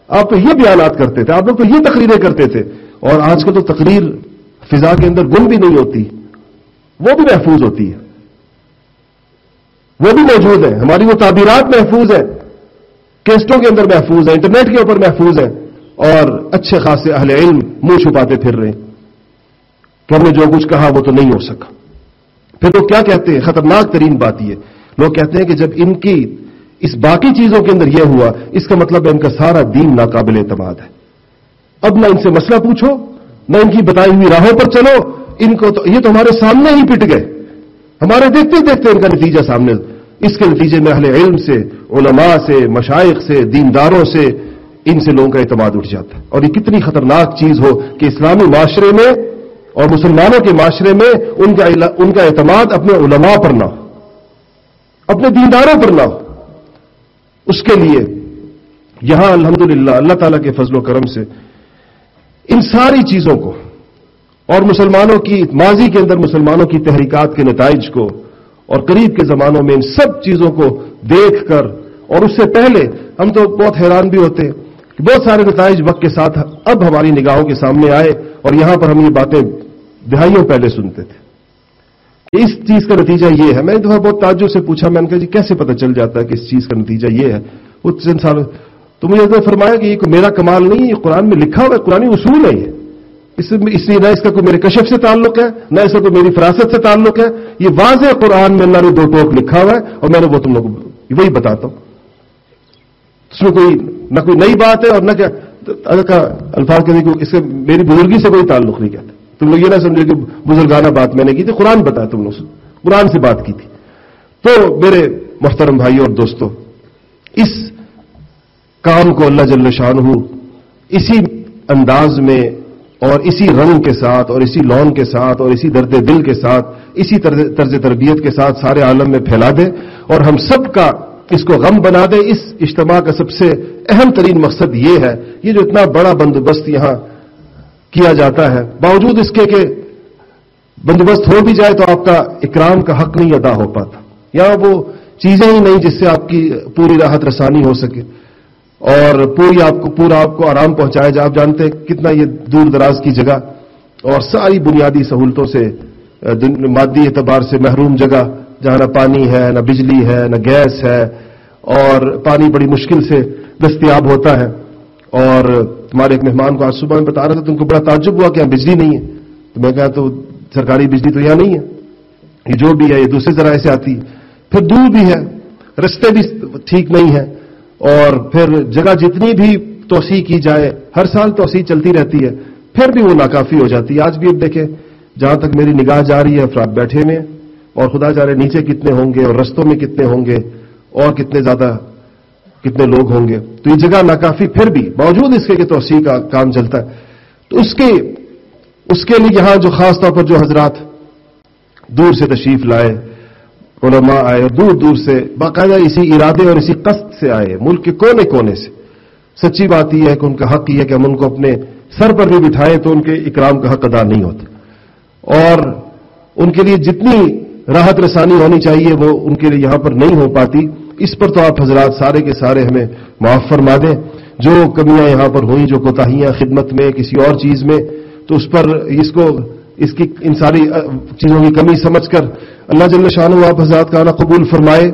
آپ تو یہ بیانات کرتے تھے، آپ لوگ تو یہ تقریریں کرتے تھے۔ اور آج کل تو تقریر فضا کے اندر گم بھی نہیں ہوتی، وہ بھی محفوظ ہوتی ہے۔ وہ بھی موجود ہے، ہماری وہ تعبیرات محفوظ ہے کیسٹوں کے اندر محفوظ ہے، انٹرنیٹ کے اوپر محفوظ ہے، اور اچھے خاصے اہل علم منہ چھپاتے پھر رہے ہیں۔ کہ ہم نے جو کچھ کہا وہ تو نہیں ہو سکا۔ پھر لوگ کیا کہتے ہیں؟ خطرناک ترین بات یہ لوگ کہتے ہیں کہ جب ان کی اس باقی چیزوں کے اندر یہ ہوا، اس کا مطلب ہے ان کا سارا دین ناقابل اعتماد ہے۔ اب نہ ان سے مسئلہ پوچھو، نہ ان کی بتائی ہوئی راہوں پر چلو۔ ان کو تو یہ تو ہمارے سامنے ہی پٹ گئے۔ ہمارے دیکھتے دیکھتے ان کا نتیجہ سامنے۔ اس کے نتیجے میں اہل علم سے، علماء سے، مشائق سے، دینداروں سے ان سے لوگوں کا اعتماد اٹھ جاتا ہے۔ اور یہ کتنی خطرناک چیز ہو کہ اسلامی معاشرے میں اور مسلمانوں کے معاشرے میں ان کا ان کا اعتماد اپنے علماء پر نہ ہو، اپنے دینداروں پر نہ ہو۔ اس کے لیے یہاں الحمدللہ اللہ تعالی کے فضل و کرم سے ان ساری چیزوں کو اور مسلمانوں کی، ماضی کے اندر مسلمانوں کی تحریکات کے نتائج کو اور قریب کے زمانوں میں ان سب چیزوں کو دیکھ کر، اور اس سے پہلے ہم تو بہت حیران بھی ہوتے کہ بہت سارے نتائج وقت کے ساتھ اب ہماری نگاہوں کے سامنے آئے اور یہاں پر ہم یہ باتیں دہائیوں پہلے سنتے تھے۔ اس چیز کا نتیجہ یہ ہے۔ میں نے دفعہ بہت تعجب سے پوچھا، میں نے کہا جی کیسے پتہ چل جاتا ہے کہ اس چیز کا نتیجہ یہ ہے؟ وہ چند سال تو مجھے فرمایا کہ یہ میرا کمال نہیں یہ قرآن میں لکھا ہوا ہے، قرآن اصول ہے یہ۔ اس لیے نہ اس کا کوئی میرے کشف سے تعلق ہے، نہ اس کا کوئی میری فراست سے تعلق ہے۔ یہ واضح قرآن میں اللہ نے دو ٹوک لکھا ہوا ہے اور میں نے وہ تم لوگ وہی بتاتا ہوں۔ اس میں کوئی نہ کوئی نئی بات ہے اور نہ کیا الفاظ کہتے اس سے میری بزرگی سے کوئی تعلق نہیں کہتے تم لوگ یہ نہ سمجھے کہ بزرگانہ بات میں نے کی تھی، قرآن بتایا تم لوگ قرآن سے بات کی تھی۔ تو میرے محترم بھائی اور دوستوں، اس کام کو اللہ جل شان ہو اسی انداز میں اور اسی رنگ کے ساتھ، اور اسی لون کے ساتھ، اور اسی درد دل کے ساتھ، اسی طرز تربیت کے ساتھ سارے عالم میں پھیلا دے اور ہم سب کا اس کو غم بنا دے۔ اس اجتماع کا سب سے اہم ترین مقصد یہ ہے، یہ جو اتنا بڑا بندوبست یہاں کیا جاتا ہے۔ باوجود اس کے کہ بندوبست ہو بھی جائے تو آپ کا اکرام کا حق نہیں ادا ہو پاتا۔ یہاں وہ چیزیں ہی نہیں جس سے آپ کی پوری راحت رسانی ہو سکے۔ اور پوری آپ کو پورا آپ کو آرام پہنچایا جائے۔ آپ جانتے ہیں کتنا یہ دور دراز کی جگہ اور ساری بنیادی سہولتوں سے مادی اعتبار سے محروم جگہ، جہاں نہ پانی ہے، نہ بجلی ہے، نہ گیس ہے، اور پانی بڑی مشکل سے دستیاب ہوتا ہے۔ اور تمہارے ایک مہمان کو آج صبح میں بتا رہا تھا تم کو بڑا تعجب ہوا کہ یہاں بجلی نہیں ہے۔ تو میں کہا تو سرکاری بجلی تو یہاں نہیں ہے۔ یہ جو بھی ہے، یہ دوسرے ذرائع سے آتی۔ ہے پھر دور بھی ہے، رستے بھی ٹھیک نہیں ہے اور پھر جگہ جتنی بھی توسیع کی جائے، ہر سال توسیع چلتی رہتی ہے، پھر بھی وہ ناکافی ہو جاتی ہے۔ آج بھی اب دیکھیں، جہاں تک میری نگاہ جا رہی ہے، افراد بیٹھے میں اور خدا جا رہے نیچے کتنے ہوں گے اور رستوں میں کتنے ہوں گے اور کتنے زیادہ کتنے لوگ ہوں گے۔ تو یہ جگہ ناکافی پھر بھی باوجود اس کے کہ توسیع کا کام چلتا ہے۔ تو اس کے اس کے لیے یہاں جو خاص طور پر جو حضرات دور سے تشریف لائے علماء آئے، دور دور سے، باقاعدہ اسی ارادے اور اسی قصد سے آئے، ملک کے کونے کونے سے۔ سچی بات یہ ہے کہ ان کا حق یہ ہے کہ ہم ان کو اپنے سر پر بھی بٹھائیں تو ان کے اکرام کا حق ادا نہیں ہوتا۔ اور ان کے لیے جتنی راحت رسانی ہونی چاہیے وہ ان کے لیے یہاں پر نہیں ہو پاتی۔ اس پر تو آپ حضرات سارے کے سارے ہمیں معاف فرما دیں۔ جو کمیاں یہاں پر ہوئیں، جو کوتاہیاں خدمت میں، کسی اور چیز میں، تو اس پر اس کو اس کی ان ساری چیزوں کی کمی سمجھ کر اللہ جل شاہ آپ حضرات کا قبول فرمائے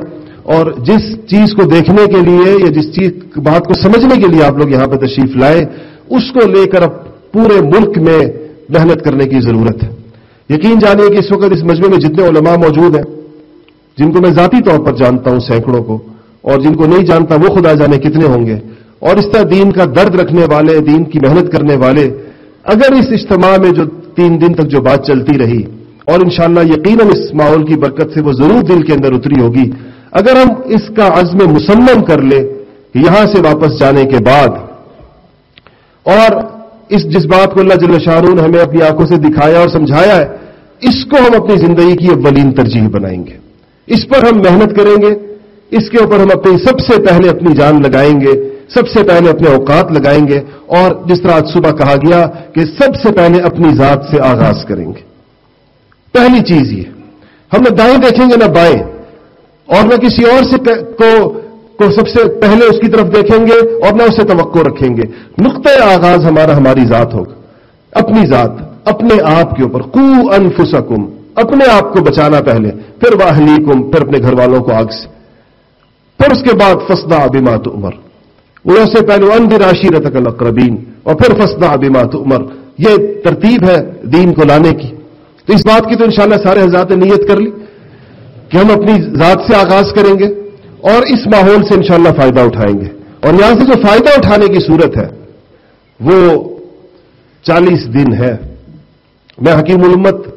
اور جس چیز کو دیکھنے کے لیے یا جس چیز بات کو سمجھنے کے لیے آپ لوگ یہاں پہ تشریف لائے، اس کو لے کر اب پورے ملک میں محنت کرنے کی ضرورت ہے۔ یقین جانیے کہ اس وقت اس مجمع میں جتنے علماء موجود ہیں، جن کو میں ذاتی طور پر جانتا ہوں سینکڑوں کو، اور جن کو نہیں جانتا وہ خدا جانے کتنے ہوں گے۔ اور اس طرح دین کا درد رکھنے والے، دین کی محنت کرنے والے، اگر اس اجتماع میں جو تین دن تک جو بات چلتی رہی اور انشاءاللہ یقیناً اس ماحول کی برکت سے وہ ضرور دل کے اندر اتری ہوگی۔ اگر ہم اس کا عزم مسلم کر لیں، یہاں سے واپس جانے کے بعد، اور اس جس بات کو اللہ جل شاہ ہمیں اپنی آنکھوں سے دکھایا اور سمجھایا ہے، اس کو ہم اپنی زندگی کی اولین ترجیح بنائیں گے۔ اس پر ہم محنت کریں گے، اس کے اوپر ہم اپنی سب سے پہلے اپنی جان لگائیں گے۔ سب سے پہلے اپنے اوقات لگائیں گے اور جس طرح آج صبح کہا گیا کہ سب سے پہلے اپنی ذات سے آغاز کریں گے۔ پہلی چیز یہ، ہم نہ دائیں دیکھیں گے نہ بائیں، اور نہ کسی اور سے کو کو سب سے پہلے اس کی طرف دیکھیں گے اور نہ اسے توقع رکھیں گے۔ نقطۂ آغاز ہمارا ہماری ذات ہوگا۔ اپنی ذات، اپنے آپ کے اوپر۔ کو انفسکم، اپنے آپ کو بچانا پہلے، پھر واہلی کم پھر اپنے گھر والوں کو آگ سے۔ پھر اس کے بعد فسدا ابیمات عمر وہ سے پہلے اندر راشی رتک القربین اور پھر فسدا ابیمات عمر یہ ترتیب ہے دین کو لانے کی۔ تو اس بات کی تو انشاءاللہ سارے حضرات نے نیت کر لی کہ ہم اپنی ذات سے آغاز کریں گے اور اس ماحول سے انشاءاللہ فائدہ اٹھائیں گے۔ اور یہاں سے جو فائدہ اٹھانے کی صورت ہے، وہ چالیس دن ہے۔ میں حکیم الامت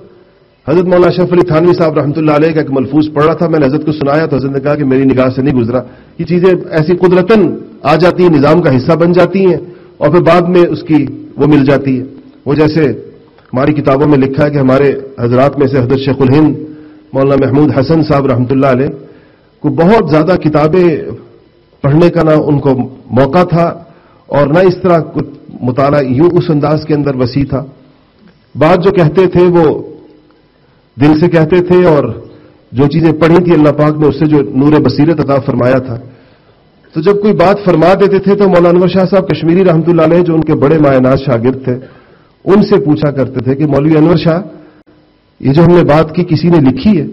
حضرت مولانا شرف علی تھانوی صاحب رحمۃ اللہ علیہ کا ایک ملفوظ پڑھ رہا تھا، میں نے حضرت کو سنایا تو حضرت نے کہا کہ میری نگاہ سے نہیں گزرا۔ یہ چیزیں ایسی قدرتن آ جاتی ہیں، نظام کا حصہ بن جاتی ہیں اور پھر بعد میں اس کی وہ مل جاتی ہے۔ وہ جیسے ہماری کتابوں میں لکھا ہے کہ ہمارے حضرات میں سے حضرت شیخ الہند، مولانا محمود حسن صاحب رحمۃ اللہ علیہ کو بہت زیادہ کتابیں پڑھنے کا نہ ان کو موقع تھا اور نہ اس طرح کچھ مطالعہ یوں اس انداز کے اندر وسیع تھا۔ بات جو کہتے تھے وہ دل سے کہتے تھے اور جو چیزیں پڑھی تھی اللہ پاک نے اس سے جو نور بصیرت عطا فرمایا تھا۔ تو جب کوئی بات فرما دیتے تھے تو مولانا انور شاہ صاحب کشمیری رحمۃ اللہ علیہ جو ان کے بڑے مایہ ناز شاگرد تھے، ان سے پوچھا کرتے تھے کہ مولوی انور شاہ، یہ جو ہم نے بات کی کسی نے لکھی ہے؟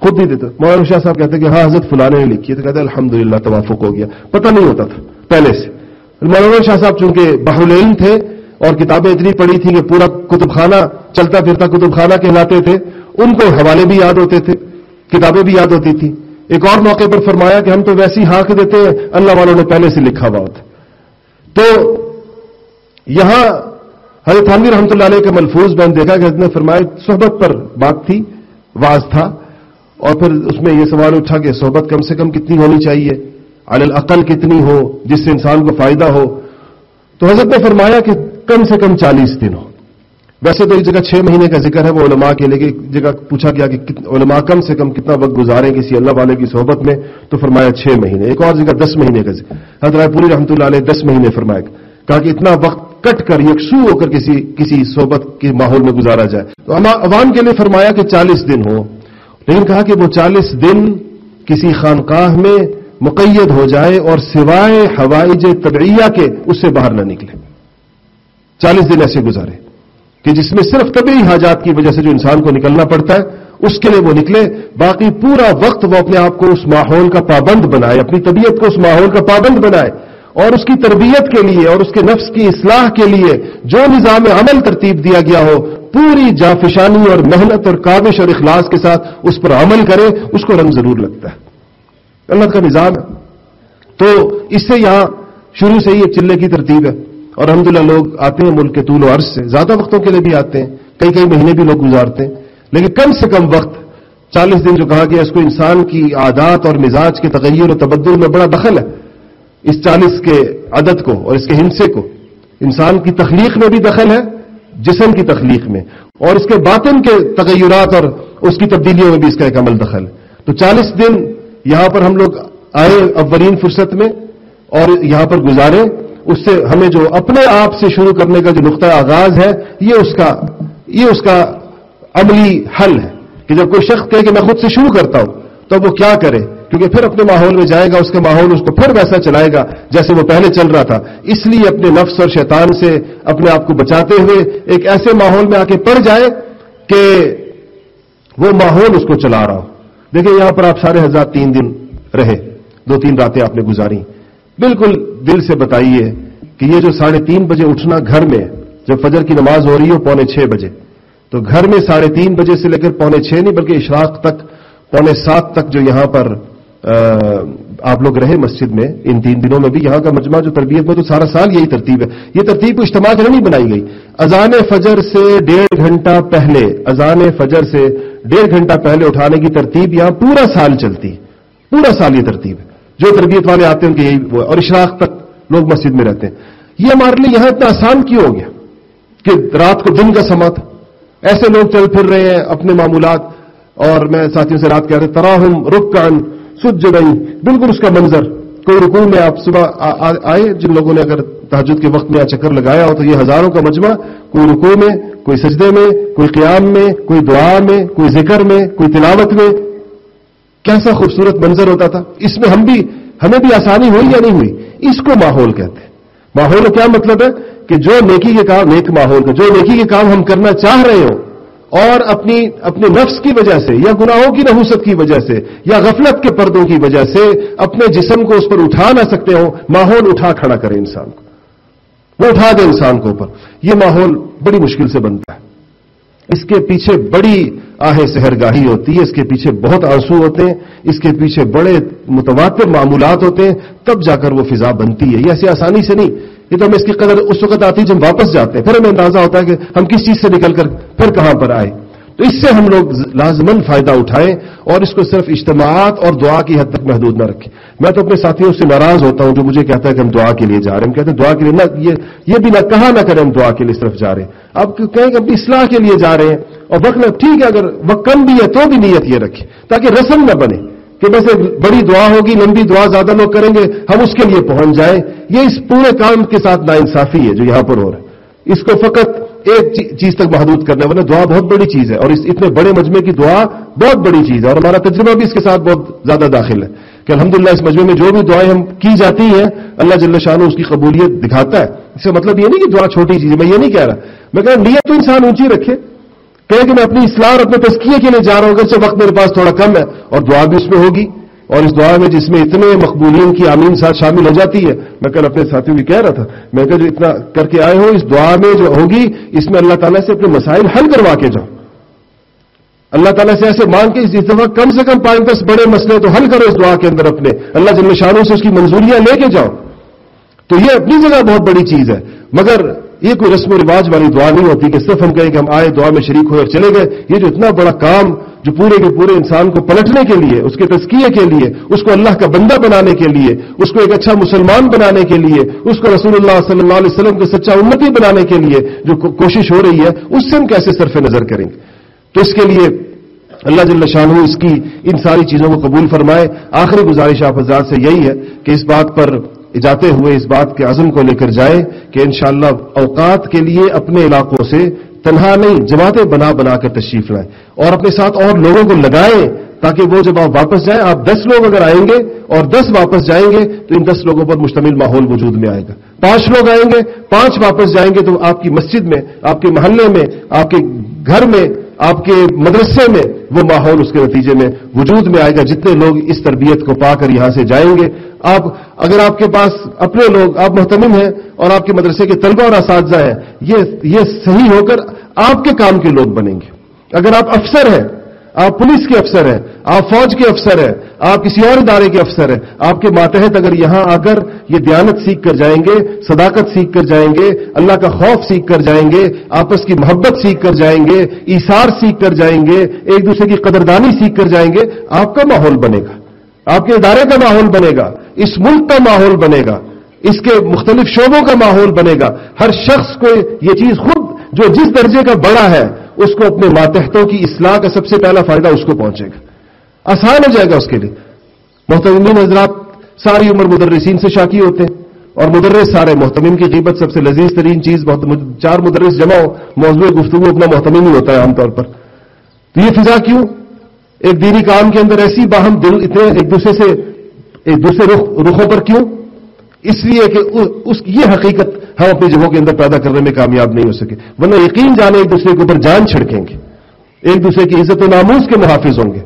خود نہیں دیتا مولانا شاہ صاحب کہتے ہیں کہ ہاں حضرت فلانے نے لکھی ہے۔ تو کہتے الحمد للہ توافق ہو گیا۔ پتہ نہیں ہوتا تھا پہلے سے۔ مولانا شاہ صاحب چونکہ بہل تھے اور کتابیں اتنی پڑھی تھیں کہ پورا کتب خانہ، چلتا پھرتا کتب خانہ کہلاتے تھے۔ ان کو حوالے بھی یاد ہوتے تھے، کتابیں بھی یاد ہوتی تھیں۔ ایک اور موقع پر فرمایا کہ ہم تو ویسی ہانک دیتے ہیں، اللہ والوں نے پہلے سے لکھا ہوا ہوتا تو یہاں حضرت حامی رحمۃ اللہ علیہ کے ملفوظ میں دیکھا کہ حضرت نے فرمایا صحبت پر بات تھی، واز تھا۔ اور پھر اس میں یہ سوال اٹھا کہ صحبت کم سے کم کتنی ہونی چاہیے؟ العقل کتنی ہو جس سے انسان کو فائدہ ہو؟ تو حضرت نے فرمایا کہ کم سے کم چالیس دن ہو۔ ویسے تو ایک جگہ چھ مہینے کا ذکر ہے، وہ علماء کے لیے جگہ پوچھا گیا کہ علماء کم سے کم کتنا وقت گزارے کسی اللہ والے کی صحبت میں، تو فرمایا چھ مہینے۔ ایک اور جگہ دس مہینے کا ذکر۔ حضرت پوری رحمۃ اللہ علیہ دس مہینے فرمایا کہا کہ اتنا وقت کٹ کر یکسو ہو کر کسی کسی صحبت کے ماحول میں گزارا جائے۔ تو عوام کے لیے فرمایا کہ چالیس دن ہو لیکن کہا کہ وہ چالیس دن کسی خانقاہ میں مقید ہو جائے اور سوائے ہوائج طبعیہ کے اس سے باہر نہ نکلے۔ چالیس دن ایسے گزارے۔ کہ جس میں صرف طبی حاجات کی وجہ سے جو انسان کو نکلنا پڑتا ہے، اس کے لیے وہ نکلے، باقی پورا وقت وہ اپنے آپ کو اس ماحول کا پابند بنائے، اپنی طبیعت کو اس ماحول کا پابند بنائے۔ اور اس کی تربیت کے لیے اور اس کے نفس کی اصلاح کے لیے جو نظام عمل ترتیب دیا گیا ہو، پوری جافشانی اور محنت اور کاوش اور اخلاص کے ساتھ اس پر عمل کرے، اس کو رنگ ضرور لگتا ہے۔ اللہ کا نظام ہے۔ تو اس سے یہاں شروع سے ہی ایک چلے کی ترتیب ہے۔ اور الحمد لوگ آتے ہیں ملک کے طول و عرض سے۔ زیادہ وقتوں کے لیے بھی آتے ہیں، کئی کئی مہینے بھی لوگ گزارتے ہیں۔ لیکن کم سے کم وقت، چالیس دن جو کہا گیا اس کو انسان کی عادات اور مزاج کے تغیر و تبدل میں بڑا دخل ہے۔ اس چالیس کے عدد کو اور اس کے ہنسے کو۔ انسان کی تخلیق میں بھی دخل ہے، جسم کی تخلیق میں۔ اور اس کے باطن کے تغیرات اور اس کی تبدیلیوں میں بھی اس کا ایک عمل دخل۔ ہے تو چالیس دن یہاں پر ہم لوگ آئے اولین فرصت میں اور یہاں پر گزارے۔ اس سے ہمیں جو اپنے آپ سے شروع کرنے کا جو نقطۂ آغاز ہے، یہ اس کا، یہ اس کا عملی حل ہے کہ جب کوئی شخص کہے کہ میں خود سے شروع کرتا ہوں، تو وہ کیا کرے؟ کیونکہ پھر اپنے ماحول میں جائے گا، اس کا ماحول اس کو پھر ویسا چلائے گا جیسے وہ پہلے چل رہا تھا۔ اس لیے اپنے نفس اور شیطان سے اپنے آپ کو بچاتے ہوئے ایک ایسے ماحول میں آ کے پڑ جائے کہ وہ ماحول اس کو چلا رہا ہو۔ دیکھیں، یہاں پر آپ سارے ہزار تین دن رہے، دو تین راتیں آپ نے گزاری۔ بالکل دل سے بتائیے کہ یہ جو ساڑھے تین بجے اٹھنا گھر میں جب فجر کی نماز ہو رہی ہو پونے چھ بجے، تو گھر میں ساڑھے تین بجے سے لے کر پونے چھ نہیں بلکہ اشراق تک، پونے سات تک جو یہاں پر آپ لوگ رہے مسجد میں، ان تین دنوں میں بھی یہاں کا مجمع جو تربیت میں تو سارا سال یہی ترتیب ہے۔ یہ ترتیب اجتماع کے نہیں بنائی گئی۔ اذان فجر سے ڈیڑھ گھنٹہ پہلے، اذان فجر سے ڈیڑھ گھنٹہ پہلے اٹھانے کی ترتیب یہاں پورا سال چلتی پورا سال یہ ترتیب ہے۔ جو تربیت والے آتے ہیں ان کے یہی اور اشراق تک لوگ مسجد میں رہتے ہیں۔ یہ ہمارے لیے یہاں اتنا آسان کیوں ہو گیا کہ رات کو دن کا سما تھا ایسے لوگ چل پھر رہے ہیں اپنے معمولات، اور میں ساتھیوں سے رات کہہ رہے تراہم رک کان سج بالکل اس کا منظر۔ کوئی رکوع میں آپ صبح آئے، جن لوگوں نے اگر تحجد کے وقت میں یا چکر لگایا ہو تو یہ ہزاروں کا مجمع، کوئی رکوع میں، کوئی سجدے میں، کوئی قیام میں، کوئی دعا میں، کوئی ذکر میں، کوئی تلاوت میں۔ کیسا خوبصورت منظر ہوتا تھا؟ اس میں ہم بھی ہمیں بھی آسانی ہوئی یا نہیں ہوئی؟ اس کو ماحول کہتے ہیں۔ ماحول کیا مطلب ہے؟ کہ جو نیکی کے کام نیک ماحول کا جو نیکی کے کام ہم کرنا چاہ رہے ہوں، اور اپنی اپنے نفس کی وجہ سے، یا گناہوں کی نحوست کی وجہ سے، یا غفلت کے پردوں کی وجہ سے اپنے جسم کو اس پر اٹھا نہ سکتے ہوں، ماحول اٹھا کھڑا کرے انسان کو۔ وہ اٹھا دے انسان کو اوپر۔ یہ ماحول بڑی مشکل سے بنتا ہے۔ اس کے پیچھے بڑی آہ سہرگاہی ہوتی ہے، اس کے پیچھے بہت آنسو ہوتے ہیں، اس کے پیچھے بڑے متواتر معمولات ہوتے ہیں، تب جا کر وہ فضا بنتی ہے۔ یہ ایسی آسانی سے نہیں، یہ تو ہمیں اس کی قدر اس وقت آتی ہے جب واپس جاتے ہیں۔ پھر ہمیں اندازہ ہوتا ہے کہ ہم کس چیز سے نکل کر پھر کہاں پر آئے۔ تو اس سے ہم لوگ لازمن فائدہ اٹھائیں اور اس کو صرف اجتماعات اور دعا کی حد تک محدود نہ رکھیں۔ میں تو اپنے ساتھیوں سے ناراض ہوتا ہوں جو مجھے کہتا ہے کہ ہم دعا کے لیے جا رہے ہیں۔ ہم کہتے ہیں دعا کے لیے نہ، یہ بھی نہ کہا نہ کریں ہم دعا کے لیے صرف جا رہے ہیں۔ اب کہیں کہ اپنی اصلاح کے لیے جا رہے ہیں۔ اور وقت ٹھیک ہے، اگر وقت کم بھی ہے تو بھی نیت یہ رکھے تاکہ رسم نہ بنے کہ بس ایک بڑی دعا ہوگی، لمبی دعا زیادہ لوگ کریں گے، ہم اس کے لیے پہنچ جائیں۔ یہ اس پورے کام کے ساتھ ناانصافی ہے جو یہاں پر ہو رہا ہے۔ اس کو فقط ایک چیز تک محدود کرنا ورنہ دعا بہت بڑی چیز ہے اور اس اتنے بڑے مجمع کی دعا بہت بڑی چیز ہے اور ہمارا تجربہ بھی اس کے ساتھ بہت زیادہ داخل ہے کہ الحمدللہ اس مجمع میں جو بھی دعائیں ہم کی جاتی ہیں، اللہ جل شاہ اس کی قبولیت دکھاتا ہے۔ اس کا مطلب یہ نہیں کہ دعا چھوٹی چیز ہے، میں یہ نہیں کہہ رہا۔ میں کہہ رہا، نیت تو انسان اونچی رکھے۔ کہ میں اپنی اصلاح اور اپنے تسکیے کے لیے جا رہا ہوں، اگرچہ وقت میرے پاس تھوڑا کم ہے اور دعا بھی اس میں ہوگی۔ اور اس دعا میں جس میں اتنے مقبولین کی آمین ساتھ شامل ہو جاتی ہے، میں کل اپنے ساتھیوں بھی کہہ رہا تھا، میں کہ جو اتنا کر کے آئے ہو، اس دعا میں جو ہوگی، اس میں اللہ تعالیٰ سے اپنے مسائل حل کروا کے جاؤ۔ اللہ تعالیٰ سے ایسے مانگ کے اس دفعہ کم سے کم پانچ دس بڑے مسئلے تو حل کرو اس دعا کے اندر اپنے۔ اللہ جن نشانوں سے اس کی منظوریاں لے کے جاؤ۔ تو یہ اپنی جگہ بہت بڑی چیز ہے۔ مگر یہ کوئی رسم و رواج والی دعا نہیں ہوتی کہ صرف ہم کہیں کہ ہم آئے، دعا میں شریک ہوئے اور چلے گئے۔ یہ جو اتنا بڑا کام جو پورے کے پورے انسان کو پلٹنے کے لیے، اس کے تزکیے کے لیے، اس کو اللہ کا بندہ بنانے کے لیے، اس کو ایک اچھا مسلمان بنانے کے لیے، اس کو رسول اللہ صلی اللہ علیہ وسلم کے سچا امتی بنانے کے لیے جو کوشش ہو رہی ہے، اس سے ہم کیسے صرف نظر کریں گے؟ تو اس کے لیے اللہ جل شاہ اس کی ان ساری چیزوں کو قبول فرمائے۔ آخری گزارش آپ حضرات سے یہی ہے کہ اس بات پر جاتے ہوئے اس بات کے عزم کو لے کر جائیں کہ انشاءاللہ اوقات کے لیے اپنے علاقوں سے تنہا نہیں، جماعتیں بنا بنا کر تشریف لائیں اور اپنے ساتھ اور لوگوں کو لگائیں تاکہ وہ جب آپ واپس جائیں، آپ دس لوگ اگر آئیں گے اور دس واپس جائیں گے تو ان دس لوگوں پر مشتمل ماحول وجود میں آئے گا۔ پانچ لوگ آئیں گے، پانچ واپس جائیں گے تو آپ کی مسجد میں، آپ کے محلے میں، آپ کے گھر میں، آپ کے مدرسے میں وہ ماحول اس کے نتیجے میں وجود میں آئے گا۔ جتنے لوگ اس تربیت کو پا کر یہاں سے جائیں گے، آپ، اگر آپ کے پاس اپنے لوگ، آپ محتمم ہیں اور آپ کے مدرسے کے طلبہ اور اساتذہ ہیں، یہ یہ صحیح ہو کر آپ کے کام کے لوگ بنیں گے۔ اگر آپ افسر ہیں آپ پولیس کے افسر ہیں، آپ فوج کے افسر ہیں، آپ کسی اور ادارے کے افسر ہیں۔ آپ کے ماتحت اگر یہاں آ کر یہ دیانت سیکھ کر جائیں گے، صداقت سیکھ کر جائیں گے، اللہ کا خوف سیکھ کر جائیں گے، آپس کی محبت سیکھ کر جائیں گے ایسار سیکھ کر جائیں گے، ایک دوسرے کی قدردانی سیکھ کر جائیں گے، آپ کا ماحول بنے گا۔ آپ کے ادارے کا ماحول بنے گا، اس ملک کا ماحول بنے گا، اس کے مختلف شعبوں کا ماحول بنے گا۔ ہر شخص کو یہ چیز خود جو جس درجے کا بڑا ہے اس کو اپنے ماتحتوں کی اصلاح کا سب سے پہلا فائدہ اس کو پہنچے گا۔ آسان ہو جائے گا اس کے لیے۔ محتمین حضرات ساری عمر مدرسین سے شاکی ہوتے ہیں اور مدرس سارے محتمین کی قیمت سب سے لذیذ ترین چیز چار مدرس جمع ہو، موضوع گفتگو اپنا محتمین ہی ہوتا ہے عام طور پر۔ تو یہ فضا کیوں؟ ایک دینی کام کے اندر ایسی باہم دل، اتنے ایک دوسرے سے، ایک دوسرے رخ، رخوں پر کیوں؟ اس لیے کہ اس یہ حقیقت ہم اپنی جگہوں کے اندر پیدا کرنے میں کامیاب نہیں ہو سکے۔ ورنہ یقین جانے ایک دوسرے کے اوپر جان چھڑکیں گے۔ ایک دوسرے کی عزت و ناموز کے محافظ ہوں گے۔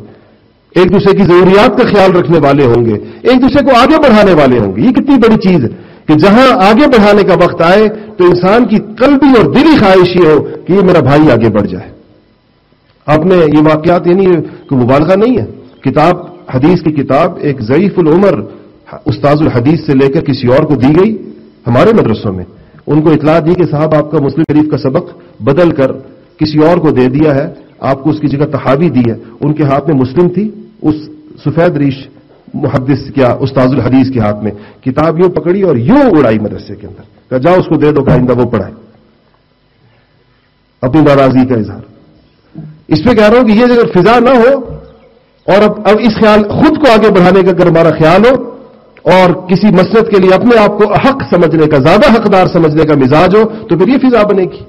ایک دوسرے کی ضروریات کا خیال رکھنے والے ہوں گے۔ ایک دوسرے کو آگے بڑھانے والے ہوں گے۔ یہ کتنی بڑی چیز ہے کہ جہاں آگے بڑھانے کا وقت آئے تو انسان کی قلبی اور دلی خواہش یہ ہو کہ یہ میرا بھائی آگے بڑھ جائے۔ آپ نے یہ واقعات یعنی کہ مبالغہ نہیں ہے۔ کتاب، حدیث کی کتاب ایک ضعیف العمر، استاذ الحدیث سے لے کر کسی اور کو دی گئی ہمارے مدرسوں میں۔ ان کو اطلاع دی کہ صاحب آپ کا مسلم شریف کا سبق بدل کر کسی اور کو دے دیا ہے، آپ کو اس کی جگہ تحابی دی ہے۔ ان کے ہاتھ میں مسلم تھی، اس سفید ریش محدث کیا استاذ الحدیث کے ہاتھ میں۔ کتاب یوں پکڑی اور یوں اڑائی مدرسے کے اندر۔ کہ جاؤ اس کو دے دو آئندہ وہ پڑھائے۔ اپنی ناراضگی کا اظہار۔ اس پہ کہہ رہا ہوں کہ یہ اگر فضا نہ ہو اور اب اب اس خیال، خود کو آگے بڑھانے کا اگر ہمارا خیال ہو اور کسی مسجد کے لیے اپنے آپ کو حق سمجھنے کا، زیادہ حقدار سمجھنے کا مزاج ہو، تو پھر یہ فضا بنے گی۔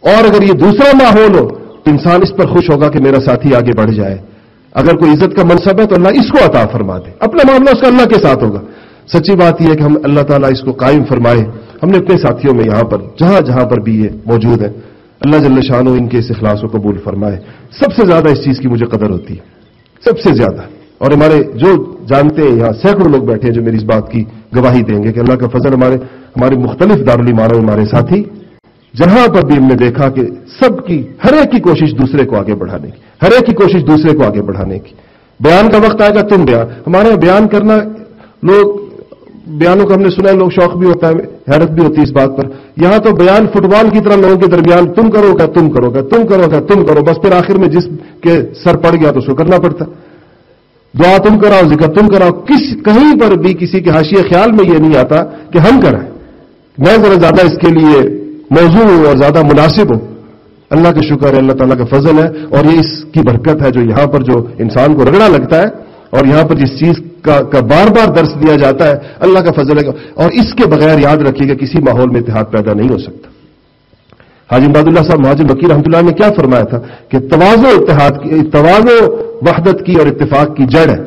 اور اگر یہ دوسرا ماحول ہو، تو انسان اس پر خوش ہوگا کہ میرا ساتھی آگے بڑھ جائے۔ اگر کوئی عزت کا منصب ہے، تو اللہ اس کو عطا فرما دے۔ اپنا معاملہ اس کا اللہ کے ساتھ ہوگا۔ سچی بات یہ ہے کہ ہم، اللہ تعالیٰ اس کو قائم فرمائے۔ ہم نے اپنے ساتھیوں میں یہاں پر، جہاں جہاں پر بھی یہ موجود ہے، اللہ جل شاہ ان کے اس اخلاص کو قبول فرمائے۔ سب سے زیادہ اس چیز کی مجھے قدر ہوتی ہے۔ سب سے زیادہ۔ اور ہمارے جو جانتے ہیں یہاں سینکڑوں لوگ بیٹھے ہیں جو میری اس بات کی گواہی دیں گے کہ اللہ کا فضل ہمارے ہمارے مختلف دارالمانوں ہمارے ساتھی، جہاں پر بھی ہم نے دیکھا کہ سب کی ہر ایک کی کوشش دوسرے کو آگے بڑھانے کی، ہر ایک کی کوشش دوسرے کو آگے بڑھانے کی۔ بیان کا وقت آئے گا، تم بیان ہمارے یہاں بیان کرنا لوگ بیانوں کا ہم نے سنا ہے، لوگ شوق بھی ہوتا ہے، حیرت بھی ہوتی ہے اس بات پر۔ یہاں تو بیان فٹ بال کی طرح لوگوں کے درمیان تم کرو گا، تم کرو گا، تم کرو گا، تم کرو بس پھر آخر میں جس کے سر پڑ گیا تو اس کو کرنا پڑتا۔ ہے دعا تم کراؤ، ذکر تم کراؤ، کس کہیں پر بھی کسی کے حاشی خیال میں یہ نہیں آتا کہ ہم کرائیں میں ذرا زیادہ اس کے لیے موضوع ہوں اور زیادہ مناسب ہوں۔ اللہ کا شکر ہے، اللہ تعالیٰ کا فضل ہے اور یہ اس کی برکت ہے جو یہاں پر جو انسان کو رگڑا لگتا ہے اور یہاں پر جس چیز کا کا بار بار درس دیا جاتا ہے، اللہ کا فضل ہے اور اس کے بغیر یاد رکھیے گا کسی ماحول میں اتحاد پیدا نہیں ہو سکتا۔ حاجی عباد اللہ صاحب، مہاجر وکیل رحمۃ اللہ نے کیا فرمایا تھا کہ توازو اتحاد کی توازو وحدت کی اور اتفاق کی جڑ ہے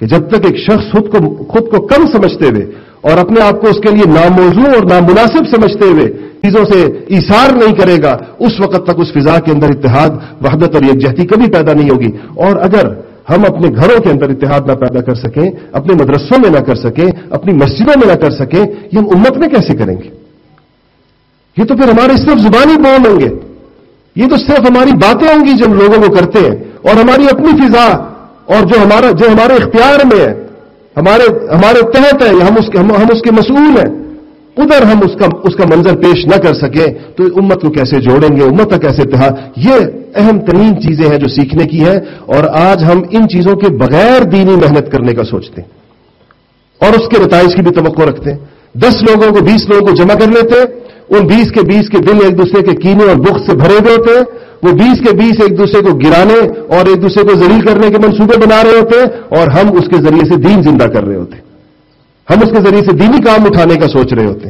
کہ جب تک ایک شخص خود کو خود کو کم سمجھتے ہوئے اور اپنے آپ کو اس کے لیے ناموزوں اور نامناسب سمجھتے ہوئے چیزوں سے ایسار نہیں کرے گا، اس وقت تک اس فضا کے اندر اتحاد، وحدت اور یکجہتی کبھی پیدا نہیں ہوگی۔ اور اگر ہم اپنے گھروں کے اندر اتحاد نہ پیدا کر سکیں، اپنے مدرسوں میں نہ کر سکیں، اپنی مسجدوں میں نہ کر سکیں، یہ ہم امت میں کیسے کریں گے؟ یہ تو پھر ہمارے صرف زبانی بول ہوں گے۔ یہ تو صرف ہماری باتیں ہوں گی جو ہم لوگوں کو کرتے ہیں۔ اور ہماری اپنی فضا اور جو ہمارا جو ہمارے اختیار میں ہے۔ ہمارے ہمارے تحت ہے، ہم اس کے ہم اس کے مسئول ہیں۔ ادھر ہم اس کا اس کا منظر پیش نہ کر سکیں تو امت کو کیسے جوڑیں گے؟ امت کا کیسے اتحاد؟ یہ اہم ترین چیزیں ہیں جو سیکھنے کی ہے اور آج ہم ان چیزوں کے بغیر دینی محنت کرنے کا سوچتے ہیں۔ اور اس کے نتائج کی بھی توقع رکھتے ہیں۔ دس لوگوں کو بیس لوگوں کو جمع کر لیتے ہیں۔ ان بیس کے بیس کے دل ایک دوسرے کے کینے اور بخ سے بھرے ہوئے ہوتے ہیں، وہ بیس کے بیس ایک دوسرے کو گرانے اور ایک دوسرے کو ذلیل کرنے کے منصوبے بنا رہے ہوتے اور ہم اس کے ذریعے سے دین زندہ کر رہے ہوتے ہم اس کے ذریعے سے دینی کام اٹھانے کا سوچ رہے ہوتے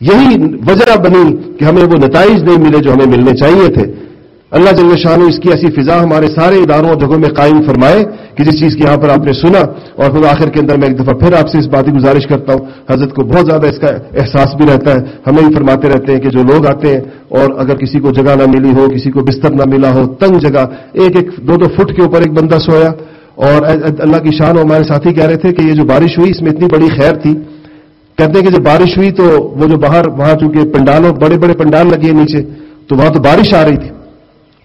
یہی وجہ بنی کہ ہمیں وہ نتائج نہیں ملے جو ہمیں ملنے چاہیے تھے۔ اللہ جل شاہ اس کی ایسی فضا ہمارے سارے اداروں اور جگہوں میں قائم فرمائے کہ جس چیز کی یہاں پر آپ نے سنا اور پھر آخر کے اندر میں ایک دفعہ پھر آپ سے اس بات کی گزارش کرتا ہوں، حضرت کو بہت زیادہ اس کا احساس بھی رہتا ہے۔ ہمیں ہی فرماتے رہتے ہیں کہ جو لوگ آتے ہیں اور اگر کسی کو جگہ نہ ملی ہو، کسی کو بستر نہ ملا ہو، تنگ جگہ، ایک ایک دو دو فٹ کے اوپر ایک بندہ سویا اور اللہ کی شان اور ہمارے ساتھی کہہ رہے تھے کہ یہ جو بارش ہوئی، اس میں اتنی بڑی خیر تھی۔ کہتے ہیں کہ جب بارش ہوئی تو وہ جو باہر، وہاں چونکہ پنڈالوں، بڑے بڑے پنڈال لگے نیچے، تو وہاں تو بارش آ رہی تھی۔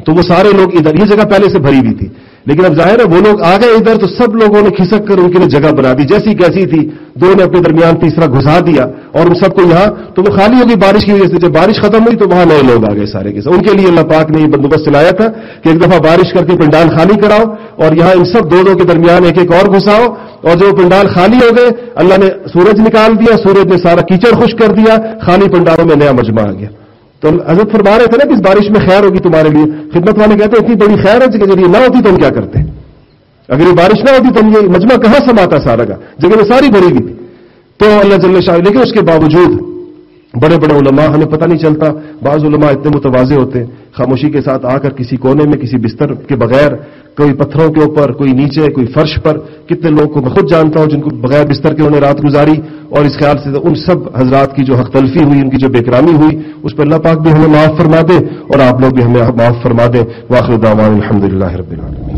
تو وہ سارے لوگ ادھر یہ جگہ پہلے سے بھری ہوئی تھی۔ لیکن اب ظاہر ہے وہ لوگ آ گئے ادھر تو سب لوگوں نے کھسک کر ان کے لیے جگہ بنا دی۔ جیسی کیسی تھی، دو نے اپنے درمیان تیسرا گھسا دیا اور ان سب کو یہاں تو وہ خالی ہوگی بارش کی وجہ سے۔ جب بارش ختم ہوئی تو وہاں نئے لوگ آ گئے سارے کے ساتھ۔ ان کے لیے اللہ پاک نے یہ بندوبست چلایا تھا کہ ایک دفعہ بارش کر کے پنڈال خالی کراؤ اور یہاں ان سب دو کے درمیان ایک ایک اور گھساؤ اور جو پنڈال خالی ہو گئے، اللہ نے سورج نکال دیا۔ سورج نے سارا کیچڑ خوش کر دیا۔ خالی پنڈالوں میں نیا مجمع آ گیا۔ تو حضرت فرما رہے تھے نا کہ اس بارش میں خیر ہوگی تمہارے لیے۔ خدمت والے کہتے ہیں، اتنی بڑی خیر ہے جی کہ جب یہ نہ ہوتی تو ہم کیا کرتے اگر یہ بارش نہ ہوتی تو ہم یہ مجمع کہاں سماتا سارا کا؟ جگہ میں ساری بھری گئی تھی۔ تو اللہ جل شاہ لیکن اس کے باوجود بڑے بڑے علماء، ہمیں پتہ نہیں چلتا، بعض علماء اتنے متوازے ہوتے ہیں، خاموشی کے ساتھ آ کر کسی کونے میں، کسی بستر کے بغیر کوئی پتھروں کے اوپر، کوئی نیچے، کوئی فرش پر۔ کتنے لوگ کو میں خود جانتا ہوں جن کو بغیر بستر کے انہوں نے رات گزاری۔ اور اس خیال سے ان سب حضرات کی جو حق تلفی ہوئی، ان کی جو بےکرامی ہوئی، اس پہ اللہ پاک بھی ہمیں معاف فرما دے اور آپ لوگ بھی ہمیں معاف فرما دیں واخر دعوان الحمد للہ رب العالمین۔